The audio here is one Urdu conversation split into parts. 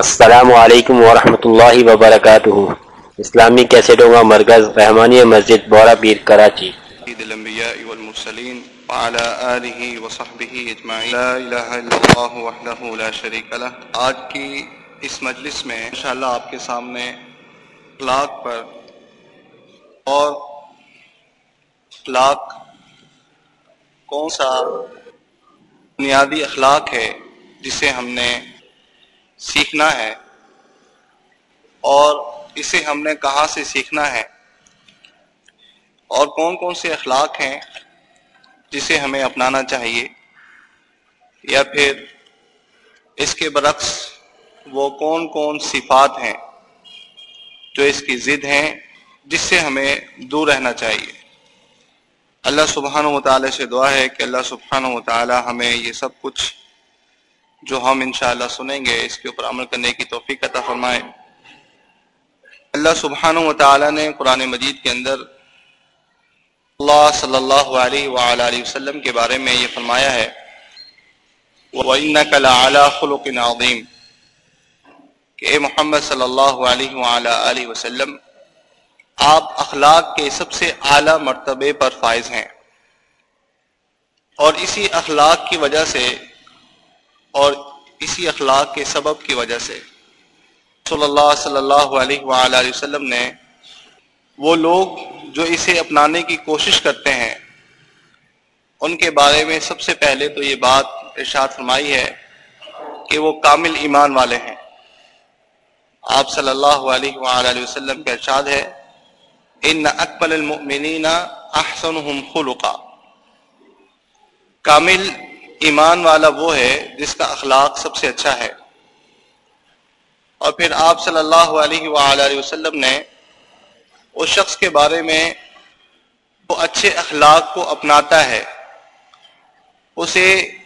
السلام علیکم ورحمۃ اللہ وبرکاتہ۔ اسلامی کیسٹوں کا مرکز رحمانی مسجد بورا پیر کراچی۔ سيد الأنبياء وعلى آله وصحبه اجمعين لا إله إلا الله وحده لا شريك له آج کی اس مجلس میں انشاءاللہ آپ کے سامنے اخلاق پر اور اخلاق کون سا بنیادی اخلاق ہے جسے ہم نے سیکھنا ہے۔ اور اسے ہم نے کہاں سے سیکھنا ہے؟ اور کون کون سے اخلاق ہیں جسے ہمیں اپنانا چاہیے؟ یا پھر اس کے برعکس وہ کون کون صفات ہیں جو اس کی ضد ہیں جس سے ہمیں دور رہنا چاہیے؟ اللہ سبحانہ و تعالی سے دعا ہے کہ اللہ سبحانہ و تعالی ہمیں یہ سب کچھ جو ہم انشاءاللہ سنیں گے، اس کے اوپر عمل کرنے کی توفیق عطا فرمائے۔ اللہ سبحانہ و تعالی نے قرآن مجید کے اندر اللہ صلی اللہ علیہ وآلہ وسلم کے بارے میں یہ فرمایا ہے، وَإِنَّكَ لَعَلَى خُلُقٍ عَظِيمٍ۔ کہ اے محمد صلی اللہ علیہ وآلہ وسلم، آپ اخلاق کے سب سے اعلیٰ مرتبے پر فائز ہیں۔ اور اسی اخلاق کی وجہ سے اور اسی اخلاق کے سبب کی وجہ سے۔ صلی اللہ صلی اللہ علیہ وآلہ وسلم نے وہ لوگ جو اسے اپنانے کی کوشش کرتے ہیں، ان کے بارے میں سب سے پہلے تو یہ بات ارشاد فرمائی ہے کہ وہ کامل ایمان والے ہیں۔ آپ صلی اللہ علیہ وآلہ وسلم کا ارشاد ہے، ان اکمل المؤمنین احسنهم خلقا۔ کامل ایمان والا وہ ہے جس کا اخلاق سب سے اچھا ہے۔ اور پھر آپ صلی اللہ علیہ وآلہ وسلم نے اس شخص کے بارے میں وہ اچھے اخلاق کو اپناتا ہے۔ اسے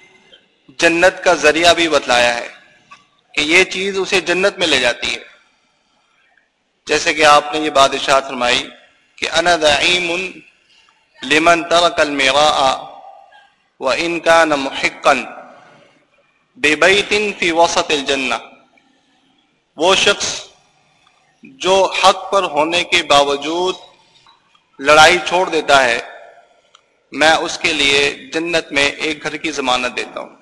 جنت کا ذریعہ بھی بتلایا ہے کہ یہ چیز اسے جنت میں لے جاتی ہے۔ جیسے کہ آپ نے یہ بادشاہ فرمائی کہ انا دعیم لمن ترک المغاء وان كان محقا ببيت في وسط الجنہ وہ شخص جو حق پر ہونے کے باوجود لڑائی چھوڑ دیتا ہے، میں اس کے لیے جنت میں ایک گھر کی ضمانت دیتا ہوں۔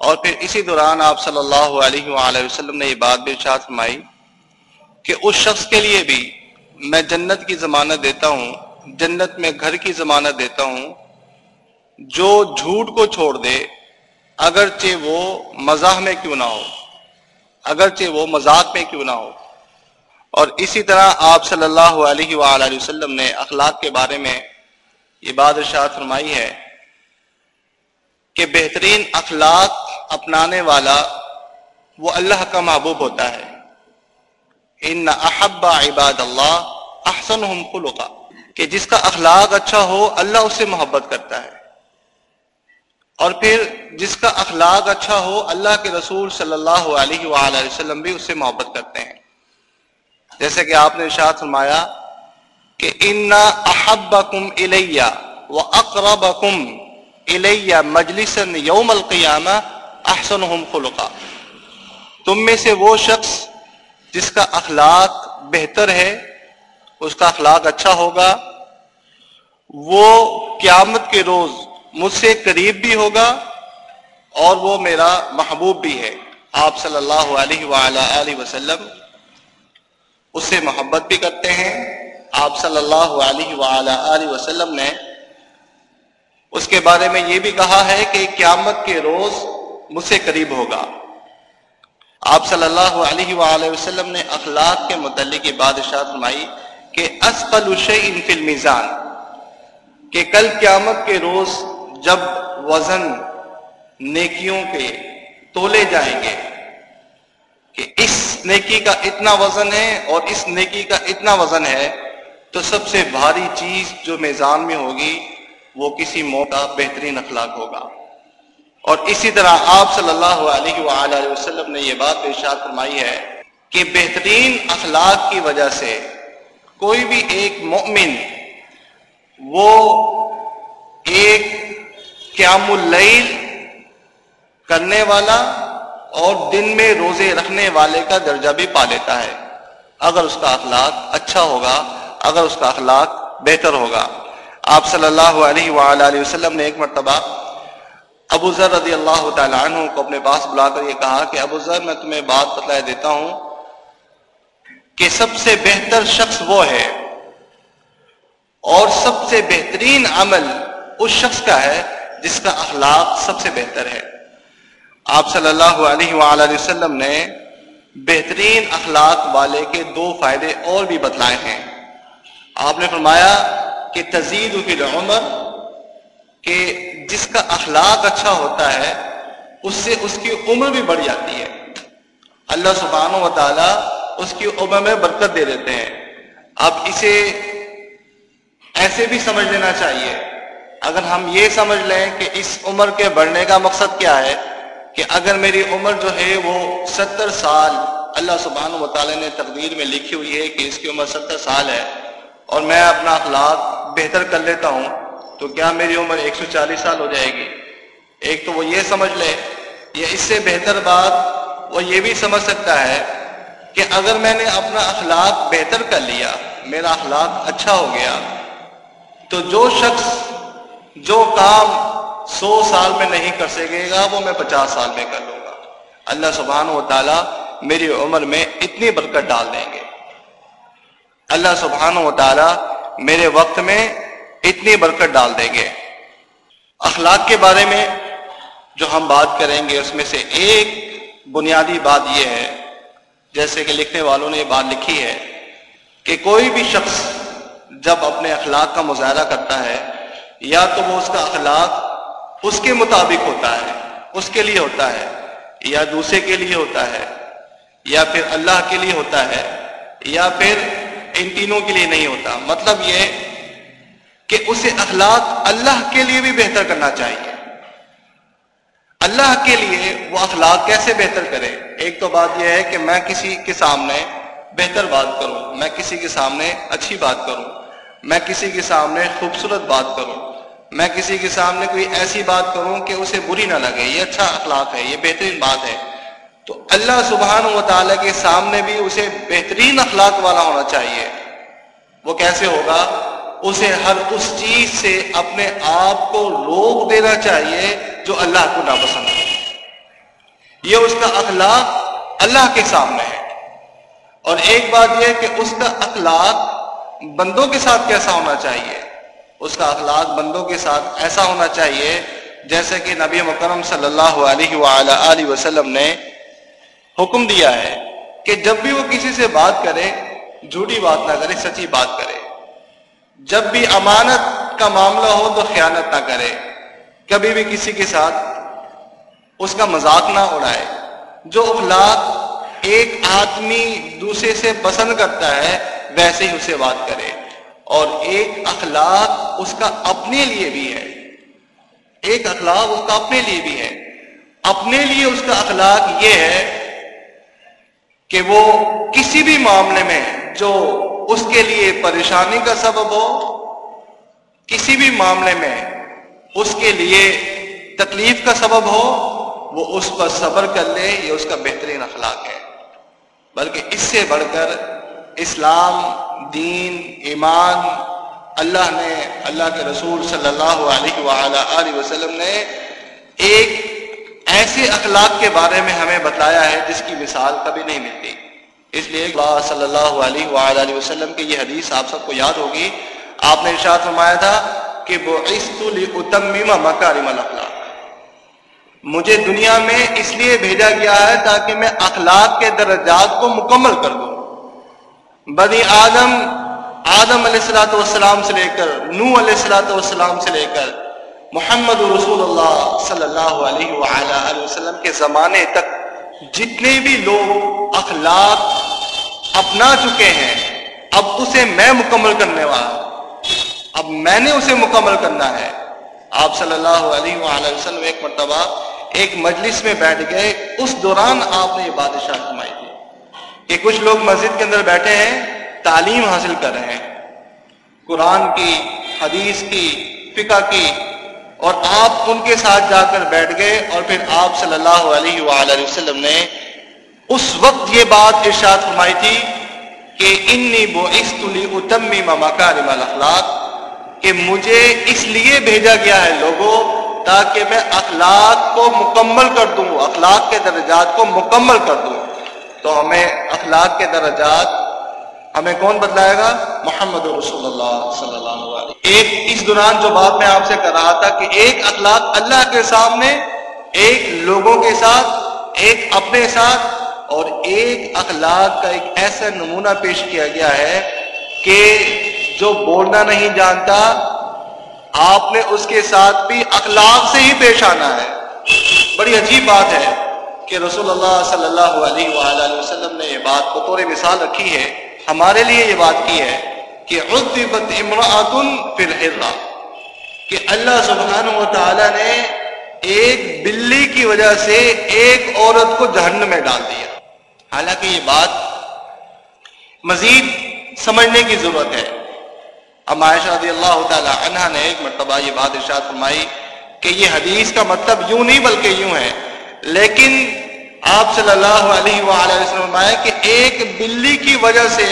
اور پھر اسی دوران آپ صلی اللہ علیہ وآلہ وسلم نے یہ بات بھی ارشاد فرمائی کہ اس شخص کے لیے بھی میں جنت کی ضمانت دیتا ہوں، جنت میں گھر کی ضمانت دیتا ہوں جو جھوٹ کو چھوڑ دے، اگرچہ وہ مزاح میں کیوں نہ ہو، اگرچہ وہ مذاق میں کیوں نہ ہو۔ اور اسی طرح آپ صلی اللہ علیہ وآلہ وسلم نے اخلاق کے بارے میں یہ بات ارشاد فرمائی ہے کہ بہترین اخلاق اپنانے والا وہ اللہ کا محبوب ہوتا ہے۔ ان احب عباد اللہ احسن خلقا، کہ جس کا اخلاق اچھا ہو، اللہ اس سے محبت کرتا ہے۔ اور پھر جس کا اخلاق اچھا ہو، اللہ کے رسول صلی اللہ علیہ وآلہ وسلم بھی اس سے محبت کرتے ہیں۔ جیسے کہ آپ نے ارشاد فرمایا کہ ان احبکم الیہ واقربکم الیہ مجلسا یوم القیامہ احسنہم خلقا۔ تم میں سے وہ شخص جس کا اخلاق بہتر ہے، اس کا اخلاق اچھا ہوگا، وہ قیامت کے روز مجھ سے قریب بھی ہوگا اور وہ میرا محبوب بھی ہے۔ آپ صلی اللہ علیہ وآلہ وسلم اس سے محبت بھی کرتے ہیں۔ آپ صلی اللہ علیہ وآلہ وسلم نے اس کے بارے میں یہ بھی کہا ہے کہ قیامت کے روز مجھ سے قریب ہوگا۔ آپ صلی اللہ علیہ وآلہ وسلم نے اخلاق کے متعلق بادشاہ فرمائی کہ اسفل شیء فی المیزان، کہ کل قیامت کے روز جب وزن نیکیوں کے تولے جائیں گے کہ اس نیکی کا اتنا وزن ہے اور اس نیکی کا اتنا وزن ہے، تو سب سے بھاری چیز جو میزان میں ہوگی وہ کسی موقع بہترین اخلاق ہوگا۔ اور اسی طرح آپ صلی اللہ علیہ وآلہ وسلم نے یہ بات ارشاد فرمائی ہے کہ بہترین اخلاق کی وجہ سے کوئی بھی ایک مومن وہ ایک قیام اللیل کرنے والا اور دن میں روزے رکھنے والے کا درجہ بھی پا لیتا ہے۔ اگر اس کا اخلاق اچھا ہوگا، اگر اس کا اخلاق بہتر ہوگا۔ آپ صلی اللہ علیہ وآلہ وسلم نے ایک مرتبہ ابو ذر رضی اللہ تعالیٰ عنہ کو اپنے پاس بلا کر یہ کہا کہ ابو ذر، میں تمہیں بات بتلا دیتا ہوں کہ سب سے بہتر شخص وہ ہے اور سب سے بہترین عمل اس شخص کا ہے جس کا اخلاق سب سے بہتر ہے۔ آپ صلی اللہ علیہ وآلہ وسلم نے بہترین اخلاق والے کے دو فائدے اور بھی بتلائے ہیں۔ آپ نے فرمایا کہ تزید فی العمر، کہ جس کا اخلاق اچھا ہوتا ہے، اس سے اس کی عمر بھی بڑھ جاتی ہے۔ اللہ سبحانہ و تعالی اس کی عمر میں برکت دے دیتے ہیں۔ اب اسے ایسے بھی سمجھ لینا چاہیے اگر ہم یہ سمجھ لیں کہ اس عمر کے بڑھنے کا مقصد کیا ہے کہ اگر میری عمر جو ہے وہ ستر سال اللہ سبحانہ و تعالی نے تقدیر میں لکھی ہوئی ہے کہ اس کی عمر ستر سال ہے اور میں اپنا اخلاق بہتر کر لیتا ہوں، تو کیا میری عمر ایک سو چالیس سال ہو جائے گی؟ ایک تو وہ یہ سمجھ لے، یا اس سے بہتر بات وہ یہ بھی سمجھ سکتا ہے کہ اگر میں نے اپنا اخلاق بہتر کر لیا، میرا اخلاق اچھا ہو گیا، تو جو شخص جو کام سو سال میں نہیں کر سکے گا، وہ میں پچاس سال میں کر لوں گا۔ اللہ سبحانہ و تعالی میری عمر میں اتنی برکت ڈال دیں گے۔ اللہ سبحانہ و تعالی میرے وقت میں اتنی برکت ڈال دیں گے۔ اخلاق کے بارے میں جو ہم بات کریں گے، اس میں سے ایک بنیادی بات یہ ہے، جیسے کہ لکھنے والوں نے یہ بات لکھی ہے کہ کوئی بھی شخص جب اپنے اخلاق کا مظاہرہ کرتا ہے یا تو وہ اس کا اخلاق اس کے مطابق ہوتا ہے، اس کے لیے ہوتا ہے، یا دوسرے کے لیے ہوتا ہے، یا پھر اللہ کے لیے ہوتا ہے، یا پھر ان تینوں کے لیے نہیں ہوتا۔ مطلب یہ کہ اسے اخلاق اللہ کے لیے بھی بہتر کرنا چاہیے۔ اللہ کے لیے وہ اخلاق کیسے بہتر کرے؟ ایک تو بات یہ ہے کہ میں کسی کے سامنے بہتر بات کروں، میں کسی کے سامنے اچھی بات کروں، میں کسی کے سامنے خوبصورت بات کروں۔ میں کسی کے سامنے کوئی ایسی بات کروں کہ اسے بری نہ لگے، یہ اچھا اخلاق ہے، یہ بہترین بات ہے۔ تو اللہ سبحانہ و تعالیٰ کے سامنے بھی اسے بہترین اخلاق والا ہونا چاہیے۔ وہ کیسے ہوگا؟ اسے ہر اس چیز سے اپنے آپ کو روک دینا چاہیے جو اللہ کو ناپسند ہے۔ یہ اس کا اخلاق اللہ کے سامنے ہے۔ اور ایک بات یہ کہ اس کا اخلاق بندوں کے ساتھ کیسا ہونا چاہیے؟ اس کا اخلاق بندوں کے ساتھ ایسا ہونا چاہیے جیسے کہ نبی مکرم صلی اللہ علیہ وآلہ وسلم نے حکم دیا ہے کہ جب بھی وہ کسی سے بات کرے، جھوٹی بات نہ کرے، سچی بات کرے۔ جب بھی امانت کا معاملہ ہو تو خیانت نہ کرے۔ کبھی بھی کسی کے ساتھ اس کا مذاق نہ اڑائے۔ جو اخلاق ایک آدمی دوسرے سے پسند کرتا ہے، ویسے ہی اسے بات کرے۔ اور ایک اخلاق اس کا اپنے لیے بھی ہے۔ ایک اخلاق اس کا اپنے لیے بھی ہے۔ اپنے لیے اس کا اخلاق یہ ہے کہ وہ کسی بھی معاملے میں جو اس کے لیے پریشانی کا سبب ہو، کسی بھی معاملے میں اس کے لیے تکلیف کا سبب ہو، وہ اس پر صبر کر لے، یہ اس کا بہترین اخلاق ہے۔ بلکہ اس سے بڑھ کر اسلام دین، ایمان، اللہ نے، اللہ کے رسول صلی اللہ علیہ وآلہ وسلم نے ایک ایسے اخلاق کے بارے میں ہمیں بتایا ہے جس کی مثال کبھی نہیں ملتی۔ اس لیے صلی اللہ علیہ وآلہ وسلم کی یہ حدیث آپ سب کو یاد ہوگی۔ آپ نے ارشاد فرمایا تھا کہ وہ مکارم الاخلاق مجھے دنیا میں اس لیے بھیجا گیا ہے تاکہ میں اخلاق کے درجات کو مکمل کر دوں۔ بنی آدم آدم علیہ السلاۃ والسلام سے لے کر نو علیہ السلاۃ والسلام سے لے کر، محمد رسول اللہ صلی اللہ علیہ وآلہ وسلم کے زمانے تک جتنے بھی لوگ اخلاق اپنا چکے ہیں، اب اسے میں مکمل کرنے والا اب میں نے اسے مکمل کرنا ہے۔ آپ صلی اللہ علیہ وآلہ وسلم ایک مرتبہ ایک مجلس میں بیٹھ گئے، اس دوران آپ نے یہ بادشاہ فرمائی تھی کہ کچھ لوگ مسجد کے اندر بیٹھے ہیں، تعلیم حاصل کر رہے ہیں۔ قرآن کی، حدیث کی، فقہ کی، اور آپ ان کے ساتھ جا کر بیٹھ گئے اور پھر آپ صلی اللہ علیہ وآلہ وسلم نے اس وقت یہ بات ارشاد فرمائی تھی کہ انی اتمی مکارم الاخلاق کہ مجھے اس لیے بھیجا گیا ہے لوگوں تاکہ میں اخلاق کو مکمل کر دوں، اخلاق کے درجات کو مکمل کر دوں۔ تو ہمیں اخلاق کے درجات، ہمیں کون بتلائے گا؟ محمد رسول اللہ صلی اللہ علیہ ایک اس دوران جو بات میں آپ سے کر رہا تھا کہ ایک اخلاق اللہ کے سامنے، ایک لوگوں کے ساتھ، ایک اپنے ساتھ، اور ایک اخلاق کا ایک ایسا نمونہ پیش کیا گیا ہے کہ جو بولنا نہیں جانتا، آپ نے اس کے ساتھ بھی اخلاق سے ہی پیش آنا ہے۔ بڑی عجیب بات ہے۔ کہ رسول اللہ صلی اللہ علیہ وآلہ وسلم نے یہ بات بطور مثال رکھی ہے، ہمارے لیے یہ بات کی ہے کہ عدبت امراۃ فی الحرہ، کہ اللہ سبحانہ و تعالی نے ایک بلی کی وجہ سے ایک عورت کو جہنم میں ڈال دیا۔ حالانکہ یہ بات مزید سمجھنے کی ضرورت ہے۔ اب عائشہ رضی اللہ تعالی عنہ نے ایک مرتبہ یہ بات ارشاد فرمائی کہ یہ حدیث کا مطلب یوں نہیں بلکہ یوں ہے، لیکن آپ صلی اللہ علیہ وآلہ وسلم فرمایا کہ ایک بلی کی وجہ سے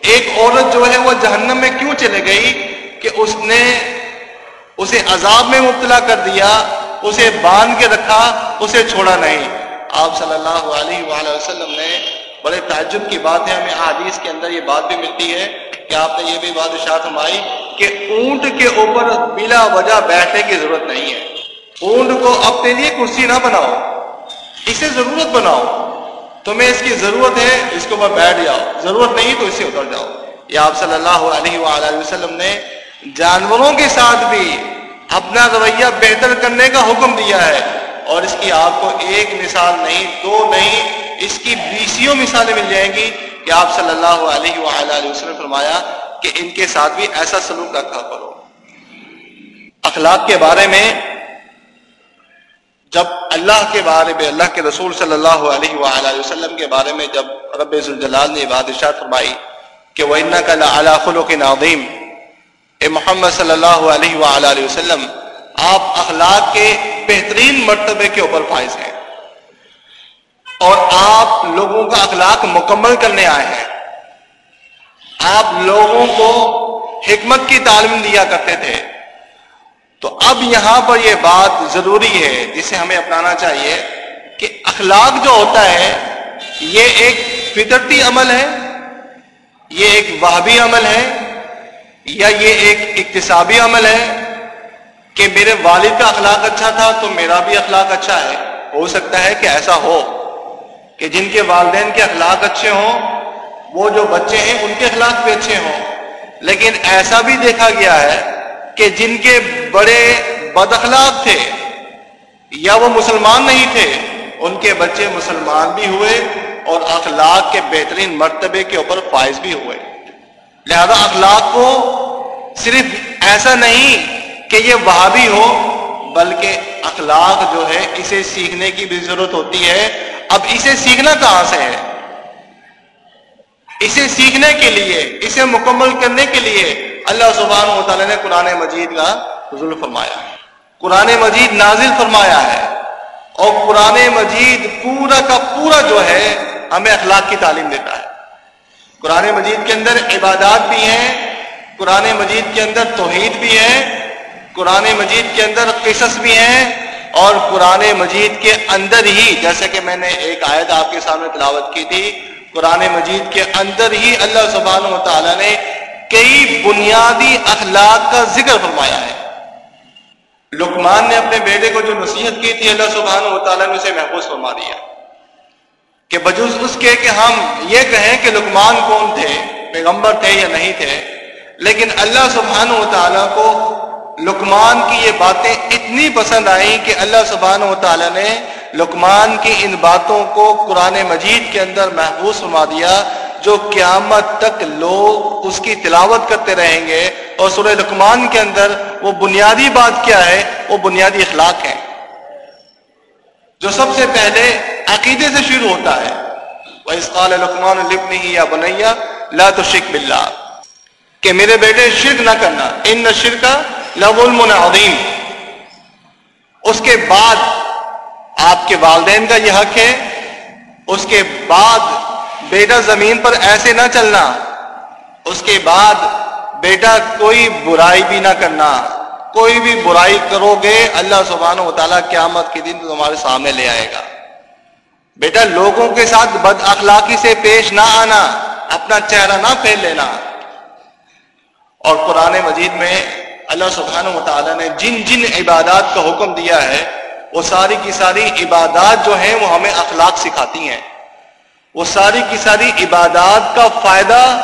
ایک عورت جو ہے وہ جہنم میں کیوں چلے گئی کہ اس نے اسے عذاب میں مبتلا کر دیا، اسے باندھ کے رکھا، اسے چھوڑا نہیں۔ آپ صلی اللہ علیہ وآلہ وسلم نے بڑے تعجب کی بات ہے، ہمیں حدیث کے اندر یہ بات بھی ملتی ہے کہ آپ نے یہ بھی بات اشاعت فرمائی کہ اونٹ کے اوپر بلا وجہ بیٹھنے کی ضرورت نہیں ہے۔ اونٹ کو اپنے لیے کرسی نہ بناؤ۔ اسے ضرورت بناؤ۔ تمہیں اس کی ضرورت ہے، اس کے اوپر بیٹھ جاؤ۔ ضرورت نہیں تو اسے اتر جاؤ۔ یہ آپ صلی اللہ علیہ وآلہ وسلم نے جانوروں کے ساتھ بھی اپنا رویہ بہتر کرنے کا حکم دیا ہے۔ اور اس کی آپ کو ایک مثال نہیں، دو نہیں، اس کی بیسیوں مثالیں مل جائیں گی کہ آپ صلی اللہ علیہ وآلہ وسلم نے فرمایا کہ ان کے ساتھ بھی ایسا سلوک رکھا کرو۔ اخلاق کے بارے میں جب اللہ کے بارے میں، اللہ کے رسول صلی اللہ علیہ وآلہ وسلم کے بارے میں جب رب الجلال نے بادشاہ فرمائی کہ وہ ان کا اللہ خلو کے نادیم اے محمد صلی اللہ علیہ وآلہ وسلم، آپ اخلاق کے بہترین مرتبے کے اوپر فائز ہیں۔ اور آپ لوگوں کا اخلاق مکمل کرنے آئے ہیں۔ آپ لوگوں کو حکمت کی تعلیم دیا کرتے تھے۔ تو اب یہاں پر یہ بات ضروری ہے، جسے ہمیں اپنانا چاہیے کہ اخلاق جو ہوتا ہے، یہ ایک فطرتی عمل ہے، یہ ایک وہبی عمل ہے، یا یہ ایک اقتصابی عمل ہے کہ میرے والد کا اخلاق اچھا تھا تو میرا بھی اخلاق اچھا ہے۔ ہو سکتا ہے کہ ایسا ہو کہ جن کے والدین کے اخلاق اچھے ہوں، وہ جو بچے ہیں، ان کے اخلاق بھی اچھے ہوں۔ لیکن ایسا بھی دیکھا گیا ہے کہ جن کے بڑے بد اخلاق تھے یا وہ مسلمان نہیں تھے، ان کے بچے مسلمان بھی ہوئے اور اخلاق کے بہترین مرتبے کے اوپر فائز بھی ہوئے۔ لہذا اخلاق کو صرف ایسا نہیں کہ یہ وہابی ہو، بلکہ اخلاق جو ہے، اسے سیکھنے کی بھی ضرورت ہوتی ہے۔ اب اسے سیکھنا کہاں سے ہے؟ اسے سیکھنے کے لیے، اسے مکمل کرنے کے لیے اللہ سبحانہ و تعالیٰ نے قرآن مجید کا ظلم فرمایا ہے۔ قرآن مجید نازل فرمایا ہے۔ اور قرآن مجید پورا کا پورا جو ہے، ہمیں اخلاق کی تعلیم دیتا ہے۔ قرآن مجید کے اندر عبادات بھی ہیں، قرآن مجید کے اندر توحید بھی ہے قرآن مجید کے اندر قصص بھی ہیں۔ اور قرآن مجید کے اندر ہی، جیسے کہ میں نے ایک آیت آپ کے سامنے تلاوت کی تھی، قرآن مجید کے اندر ہی اللہ سبحانہ و تعالیٰ نے کئی بنیادی اخلاق کا ذکر فرمایا ہے۔ لکمان نے اپنے بیٹے کو جو نصیحت کی تھی، اللہ سبحانہ و تعالیٰ نے اسے محفوظ فرما دیا۔ کہ بجوز اس کے کہ ہم یہ کہیں کہ لکمان کون تھے، پیغمبر تھے یا نہیں تھے، لیکن اللہ سبحانہ و تعالیٰ کو لکمان کی یہ باتیں اتنی پسند آئیں کہ اللہ سبحانہ و تعالیٰ نے لکمان کی ان باتوں کو قرآن مجید کے اندر محفوظ فرما دیا۔ جو قیامت تک لوگ اس کی تلاوت کرتے رہیں گے اور سورہ لکمان کے اندر وہ بنیادی بات کیا ہے؟ وہ بنیادی اخلاق ہے جو سب سے پہلے عقیدے سے شروع ہوتا ہے۔ وہ اس قال لکمان لبنی یا بنیا لا تو شک بلّہ کہ میرے بیٹے شرک نہ کرنا۔ ان نہ شرکا عظیم اس کے بعد آپ کے والدین کا یہ حق ہے۔ اس کے بعد بیٹا زمین پر ایسے نہ چلنا۔ اس کے بعد بیٹا کوئی برائی بھی نہ کرنا۔ کوئی بھی برائی کرو گے، اللہ سبحانہ و تعالیٰ قیامت کے دن تمہارے سامنے لے آئے گا۔ بیٹا، لوگوں کے ساتھ بد اخلاقی سے پیش نہ آنا، اپنا چہرہ نہ پھیل لینا۔ اور قرآن مجید میں اللہ سبحانہ و تعالیٰ نے جن جن عبادات کا حکم دیا ہے، وہ ساری کی ساری عبادات جو ہیں، وہ ہمیں اخلاق سکھاتی ہیں۔ وہ ساری کی ساری عبادات کا فائدہ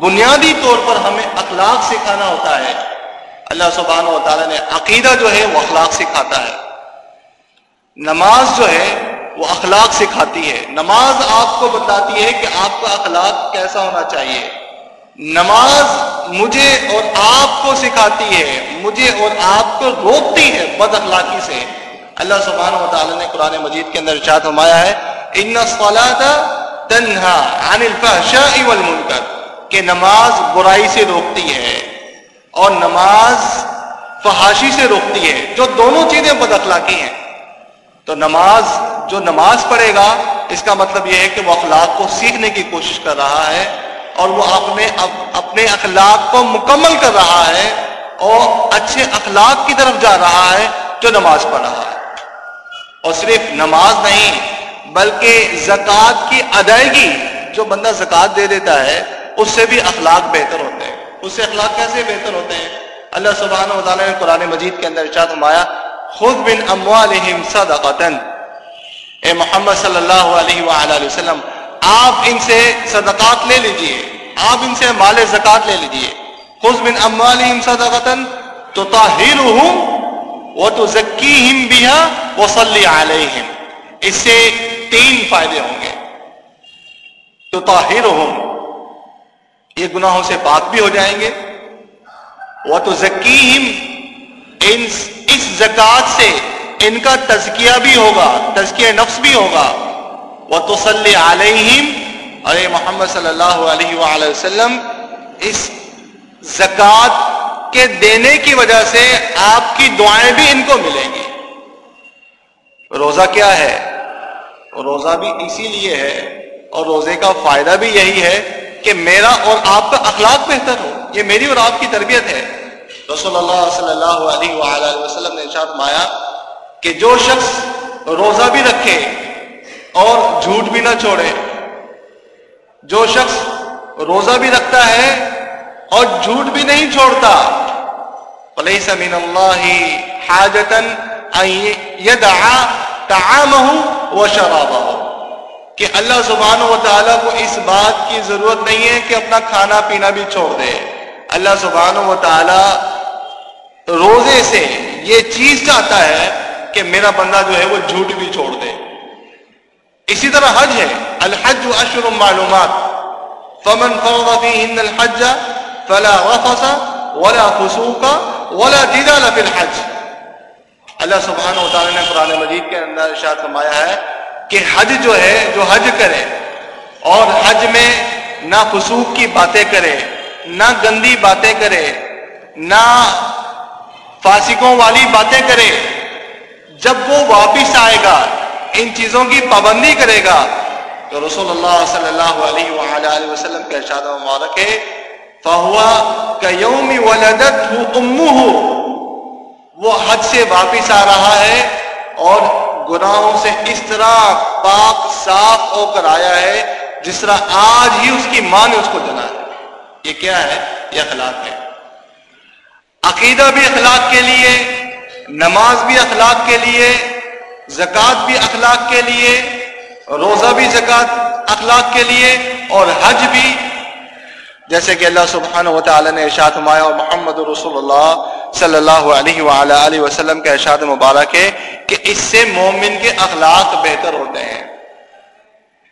بنیادی طور پر ہمیں اخلاق سکھانا ہوتا ہے۔ اللہ سبحانہ و تعالیٰ نے عقیدہ جو ہے وہ اخلاق سکھاتا ہے۔ نماز جو ہے وہ اخلاق سکھاتی ہے۔ نماز آپ کو بتاتی ہے کہ آپ کا اخلاق کیسا ہونا چاہیے۔ نماز مجھے اور آپ کو سکھاتی ہے، مجھے اور آپ کو روکتی ہے بد اخلاقی سے۔ اللہ سبحانہ و تعالیٰ نے قرآن مجید کے اندر ارشاد فرمایا ہے، ان تنہا عن الفحشاء والمنکر، کہ نماز برائی سے روکتی ہے اور نماز فحاشی سے روکتی ہے، جو دونوں چیزیں بد اخلاقی ہیں۔ تو نماز، جو نماز پڑھے گا، اس کا مطلب یہ ہے کہ وہ اخلاق کو سیکھنے کی کوشش کر رہا ہے اور وہ اپنے اپنے اخلاق کو مکمل کر رہا ہے اور اچھے اخلاق کی طرف جا رہا ہے جو نماز پڑھ رہا ہے۔ اور صرف نماز نہیں بلکہ زکوٰۃ کی ادائیگی جو بندہ زکوٰۃ دے دیتا ہے، اس سے بھی اخلاق بہتر ہوتے ہیں۔ اس سے اخلاق کیسے بہتر ہوتے ہیں؟ اللہ سبحانہ و تعالیٰ نے قرآن مجید کے اندر ارشاد فرمایا خود بن اموالہم صدقتا اے محمد صلی اللہ علیہ وآلہ وسلم، آپ ان سے صدقات لے لیجیے۔ آپ ان سے مال زکات لے لیجیے۔ خود بن اموالہم صدقتا تطہرہم وتزکیہم بها وصلی علیہم اس سے تین فائدے ہوں گے۔ تطہرہم یہ گناہوں سے پاک بھی ہو جائیں گے۔ وتزکیہم ان اس زکات سے ان کا تزکیہ بھی ہوگا، تزکیہ نفس بھی ہوگا۔ وہ تسلی علیہم ارے محمد صلی اللہ علیہ وآلہ وسلم، اس زکات کے دینے کی وجہ سے آپ کی دعائیں بھی ان کو ملیں گی۔ روزہ کیا ہے؟ روزہ بھی اسی لیے ہے اور روزے کا فائدہ بھی یہی ہے کہ میرا اور آپ کا اخلاق بہتر ہو۔ یہ میری اور آپ کی تربیت ہے۔ رسول اللہ صلی اللہ علیہ وآلہ وسلم نے ارشاد مایا کہ جو شخص روزہ بھی رکھے اور جھوٹ بھی نہ چھوڑے، جو شخص روزہ بھی رکھتا ہے اور جھوٹ بھی نہیں چھوڑتا فلیس من اللہ حاجتن یدعا طعامہ و شرابہ کہ اللہ سبحانہ و تعالیٰ کو اس بات کی ضرورت نہیں ہے کہ اپنا کھانا پینا بھی چھوڑ دے۔ اللہ سبحانہ و تعالیٰ روزے سے یہ چیز چاہتا ہے کہ میرا بندہ جو ہے وہ جھوٹ بھی چھوڑ دے۔ اسی طرح حج ہے۔ الحج اشر معلومات۔ فمن فرض فيهن الحج فلا رفث ولا فسوق ولا جدال في الحج۔ اللہ سبحانہ و تعالی نے قرآن مجید کے اندر ارشاد فرمایا ہے کہ حج جو ہے، جو حج کرے اور حج میں نہ فسوق کی باتیں کرے، نہ گندی باتیں کرے، نہ فاسقوں والی باتیں کرے، جب وہ واپس آئے گا، ان چیزوں کی پابندی کرے گا، تو رسول اللہ صلی اللہ علیہ وآلہ وسلم کے ارشاد مبارک ہے فہوا کیوم ولدت امہ وہ حج سے واپس آ رہا ہے اور گناہوں سے اس طرح پاک صاف ہو کر آیا ہے جس طرح آج ہی اس کی ماں نے اس کو جنا ہے۔ یہ کیا ہے؟ یہ اخلاق ہے۔ عقیدہ بھی اخلاق کے لیے، نماز بھی اخلاق کے لیے، زکوٰۃ بھی اخلاق کے لیے، روزہ بھی زکوٰۃ اخلاق کے لیے اور حج بھی۔ جیسے کہ اللہ سبحانہ و تعالی نے ارشاد فرمایا اور محمد رسول اللہ صلی اللہ علیہ وآلہ علیہ وسلم کا ارشاد مبارک ہے کہ اس سے مومن کے اخلاق بہتر ہوتے ہیں۔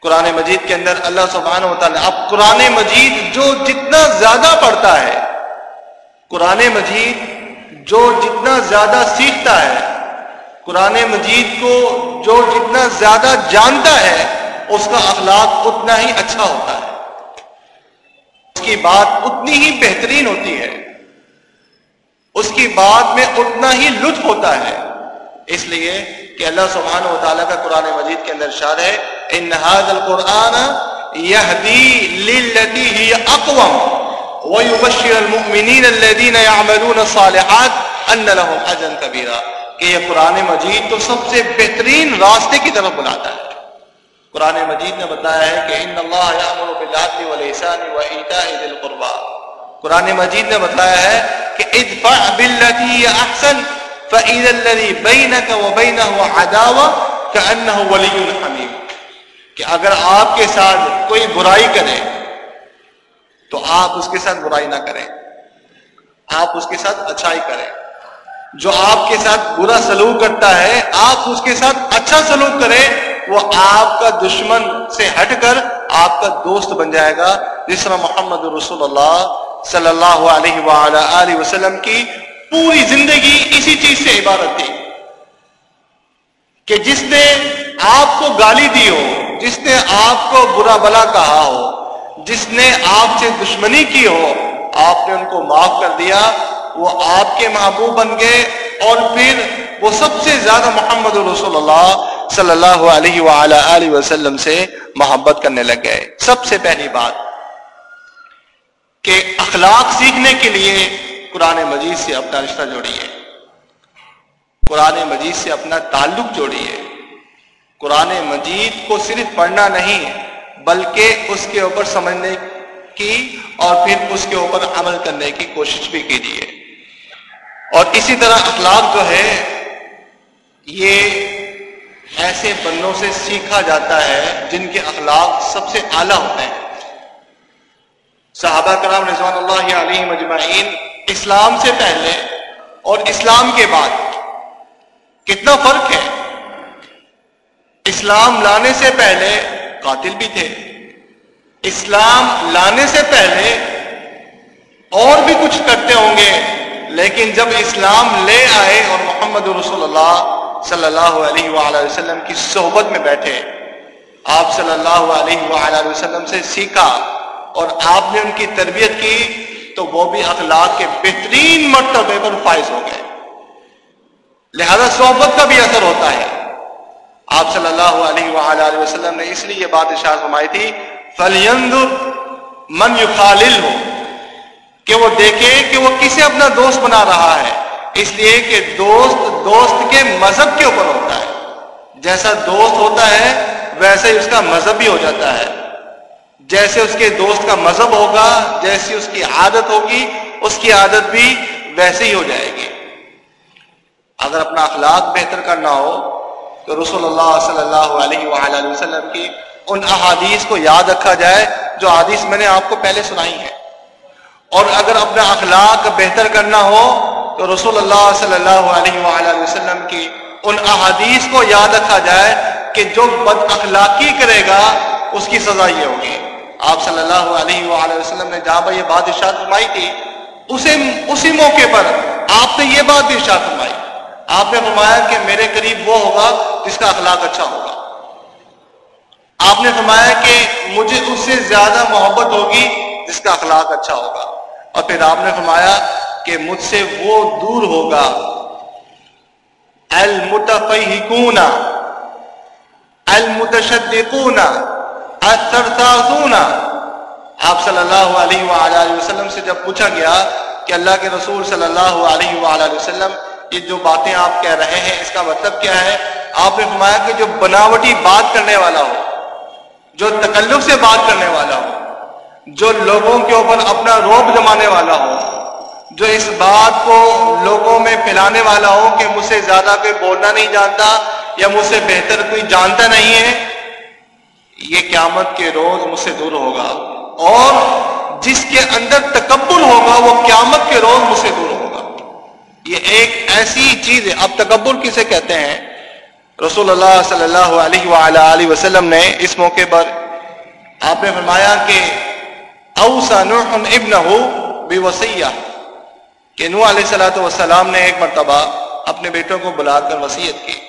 قرآن مجید کے اندر اللہ سبحانہ و تعالی، اب قرآن مجید جو جتنا زیادہ پڑھتا ہے، قرآن مجید جو جتنا زیادہ سیکھتا ہے، قرآن مجید کو جو جتنا زیادہ جانتا ہے، اس کا اخلاق اتنا ہی اچھا ہوتا ہے۔ اس کی بات اتنی ہی بہترین ہوتی ہے۔ اس کی بات میں اتنا ہی لطف ہوتا ہے۔ اس لیے کہ اللہ سبحانہ و تعالیٰ کا قرآن مجید کے اندر شاد ہے، ان القرآن اقوام ويبشر المؤمنين الذين يعملون الصالحات ان لهم اجرا كبيرا کہ یہ قرآن مجید تو سب سے بہترین راستے کی طرف بلاتا ہے۔ قرآن مجید نے بتایا ہے کہ ان اللہ یامر بالعدل والاحسان وایتاء ذی القربى قرآن مجید نے بتایا ہے کہ ادفع بالتي احسن فاذا الذي بينك وبينه عداوه كانه ولي حميم۔ کہ اگر آپ کے ساتھ کوئی برائی کرے، تو آپ اس کے ساتھ برائی نہ کریں۔ آپ اس کے ساتھ اچھائی کریں۔ جو آپ کے ساتھ برا سلوک کرتا ہے، آپ اس کے ساتھ اچھا سلوک کریں، وہ آپ کا دشمن سے ہٹ کر آپ کا دوست بن جائے گا، جس طرح محمد رسول اللہ صلی اللہ علیہ وآلہ وسلم کی پوری زندگی اسی چیز سے عبارت تھی کہ جس نے آپ کو گالی دی ہو، جس نے آپ کو برا بلا کہا ہو، جس نے آپ سے دشمنی کی ہو، آپ نے ان کو معاف کر دیا، وہ آپ کے محبوب بن گئے۔ اور پھر وہ سب سے زیادہ محمد رسول اللہ صلی اللہ علیہ وآلہ وسلم سے محبت کرنے لگ گئے۔ سب سے پہلی بات کہ اخلاق سیکھنے کے لیے قرآن مجید سے اپنا رشتہ جوڑیے قرآن مجید سے اپنا تعلق جوڑیے قرآن مجید کو صرف پڑھنا نہیں، بلکہ اس کے اوپر سمجھنے کی اور پھر اس کے اوپر عمل کرنے کی کوشش بھی کیجیے اور اسی طرح اخلاق جو ہے، یہ ایسے بندوں سے سیکھا جاتا ہے جن کے اخلاق سب سے اعلیٰ ہوتے ہیں۔ صحابہ کرام رضوان اللہ علیہ مجمعین اسلام سے پہلے اور اسلام کے بعد کتنا فرق ہے؟ اسلام لانے سے پہلے قاتل بھی تھے۔ اسلام لانے سے پہلے اور بھی کچھ کرتے ہوں گے، لیکن جب اسلام لے آئے اور محمد رسول اللہ صلی اللہ علیہ وآلہ وسلم کی صحبت میں بیٹھے، آپ صلی اللہ علیہ وآلہ وسلم سے سیکھا اور آپ نے ان کی تربیت کی تو وہ بھی اخلاق کے بہترین مرتبے پر فائز ہو گئے۔ لہذا صحبت کا بھی اثر ہوتا ہے۔ آپ صلی اللہ علیہ وآلہ وسلم نے اس لیے یہ بات اشار فرمائی تھی فَلْيَنْدُرْ مَنْ يُخَالِلْ ہو کہ وہ دیکھے کہ وہ کسے اپنا دوست بنا رہا ہے۔ اس لیے کہ دوست دوست کے مذہب کے اوپر ہوتا ہے۔ جیسا دوست ہوتا ہے، ویسے ہی اس کا مذہب بھی ہو جاتا ہے۔ جیسے اس کے دوست کا مذہب ہوگا، جیسی اس کی عادت ہوگی، اس کی عادت بھی ویسے ہی ہو جائے گی۔ اگر اپنا اخلاق بہتر کرنا ہو، تو رسول اللہ صلی اللہ علیہ وآلہ وسلم کی ان احادیث کو یاد رکھا جائے، جو حادیث میں نے آپ کو پہلے سنائی ہے اور اگر اپنا اخلاق بہتر کرنا ہو، تو رسول اللہ صلی اللہ علیہ وآلہ وسلم کی ان احادیث کو یاد رکھا جائے کہ جو بد اخلاقی کرے گا، اس کی سزا یہ ہوگی۔ آپ صلی اللہ علیہ وآلہ وسلم نے جہاں پر یہ بات ارشاد فرمائی تھی اسے اسی موقع پر آپ نے یہ بات بھی ارشاد فرمائی۔ آپ نے فرمایا کہ میرے قریب وہ ہوگا جس کا اخلاق اچھا ہوگا۔ آپ نے فرمایا کہ مجھے اس سے زیادہ محبت ہوگی جس کا اخلاق اچھا ہوگا۔ اور پھر آپ نے فرمایا کہ مجھ سے وہ دور ہوگا۔ المتفہکون المتشدقون الترتازون آپ صلی اللہ علیہ وآلہ وسلم سے جب پوچھا گیا کہ اللہ کے رسول صلی اللہ علیہ وآلہ وسلم یہ جو باتیں آپ کہہ رہے ہیں، اس کا مطلب کیا ہے؟ آپ نے فرمایا کہ جو بناوٹی بات کرنے والا ہو، جو تکلف سے بات کرنے والا ہو، جو لوگوں کے اوپر اپنا روب جمانے والا ہو، جو اس بات کو لوگوں میں پھیلانے والا ہو کہ مجھ سے زیادہ کوئی بولنا نہیں جانتا یا مجھ سے بہتر کوئی جانتا نہیں ہے یہ قیامت کے روز مجھ سے دور ہوگا اور جس کے اندر تکبر ہوگا وہ قیامت کے روز مجھ سے دور ہوگا۔ یہ ایک ایسی چیز ہے۔ اب تکبر کسے کہتے ہیں؟ رسول اللہ صلی اللہ علیہ وآلہ وسلم نے اس موقع پر آپ نے فرمایا کہ اوسا نوح ابنہ بوسیہ۔ کہ نوح علیہ السلام والسلام نے ایک مرتبہ اپنے بیٹوں کو بلا کر وسیعت کی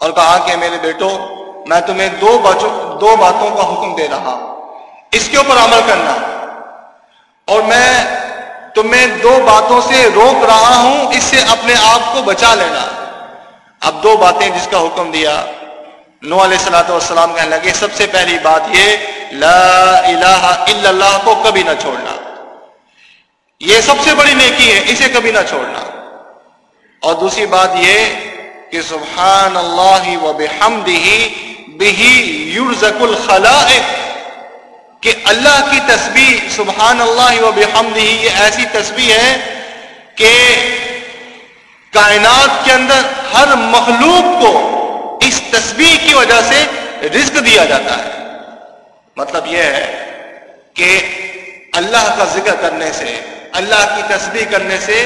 اور کہا کہ میرے بیٹوں میں تمہیں دو بچوں دو باتوں کا حکم دے رہا ہوں۔ اس کے اوپر عمل کرنا۔ اور میں تمہیں دو باتوں سے روک رہا ہوں، اس سے اپنے آپ کو بچا لینا۔ اب دو باتیں جس کا حکم دیا۔ نو علیہ السلاۃ والسلام کہنے لگے، سب سے پہلی بات یہ، لا الہ الا اللہ کو کبھی نہ چھوڑنا۔ یہ سب سے بڑی نیکی ہے، اسے کبھی نہ چھوڑنا۔ اور دوسری بات یہ کہ سبحان اللہ و بحمدہ بہی یرزق الخلائق، کہ اللہ کی تسبیح، سبحان اللہ و بحمدہ، یہ ایسی تسبیح ہے کہ کائنات کے اندر ہر مخلوق کو اس تسبیح کی وجہ سے رزق دیا جاتا ہے۔ مطلب یہ ہے کہ اللہ کا ذکر کرنے سے، اللہ کی تسبیح کرنے سے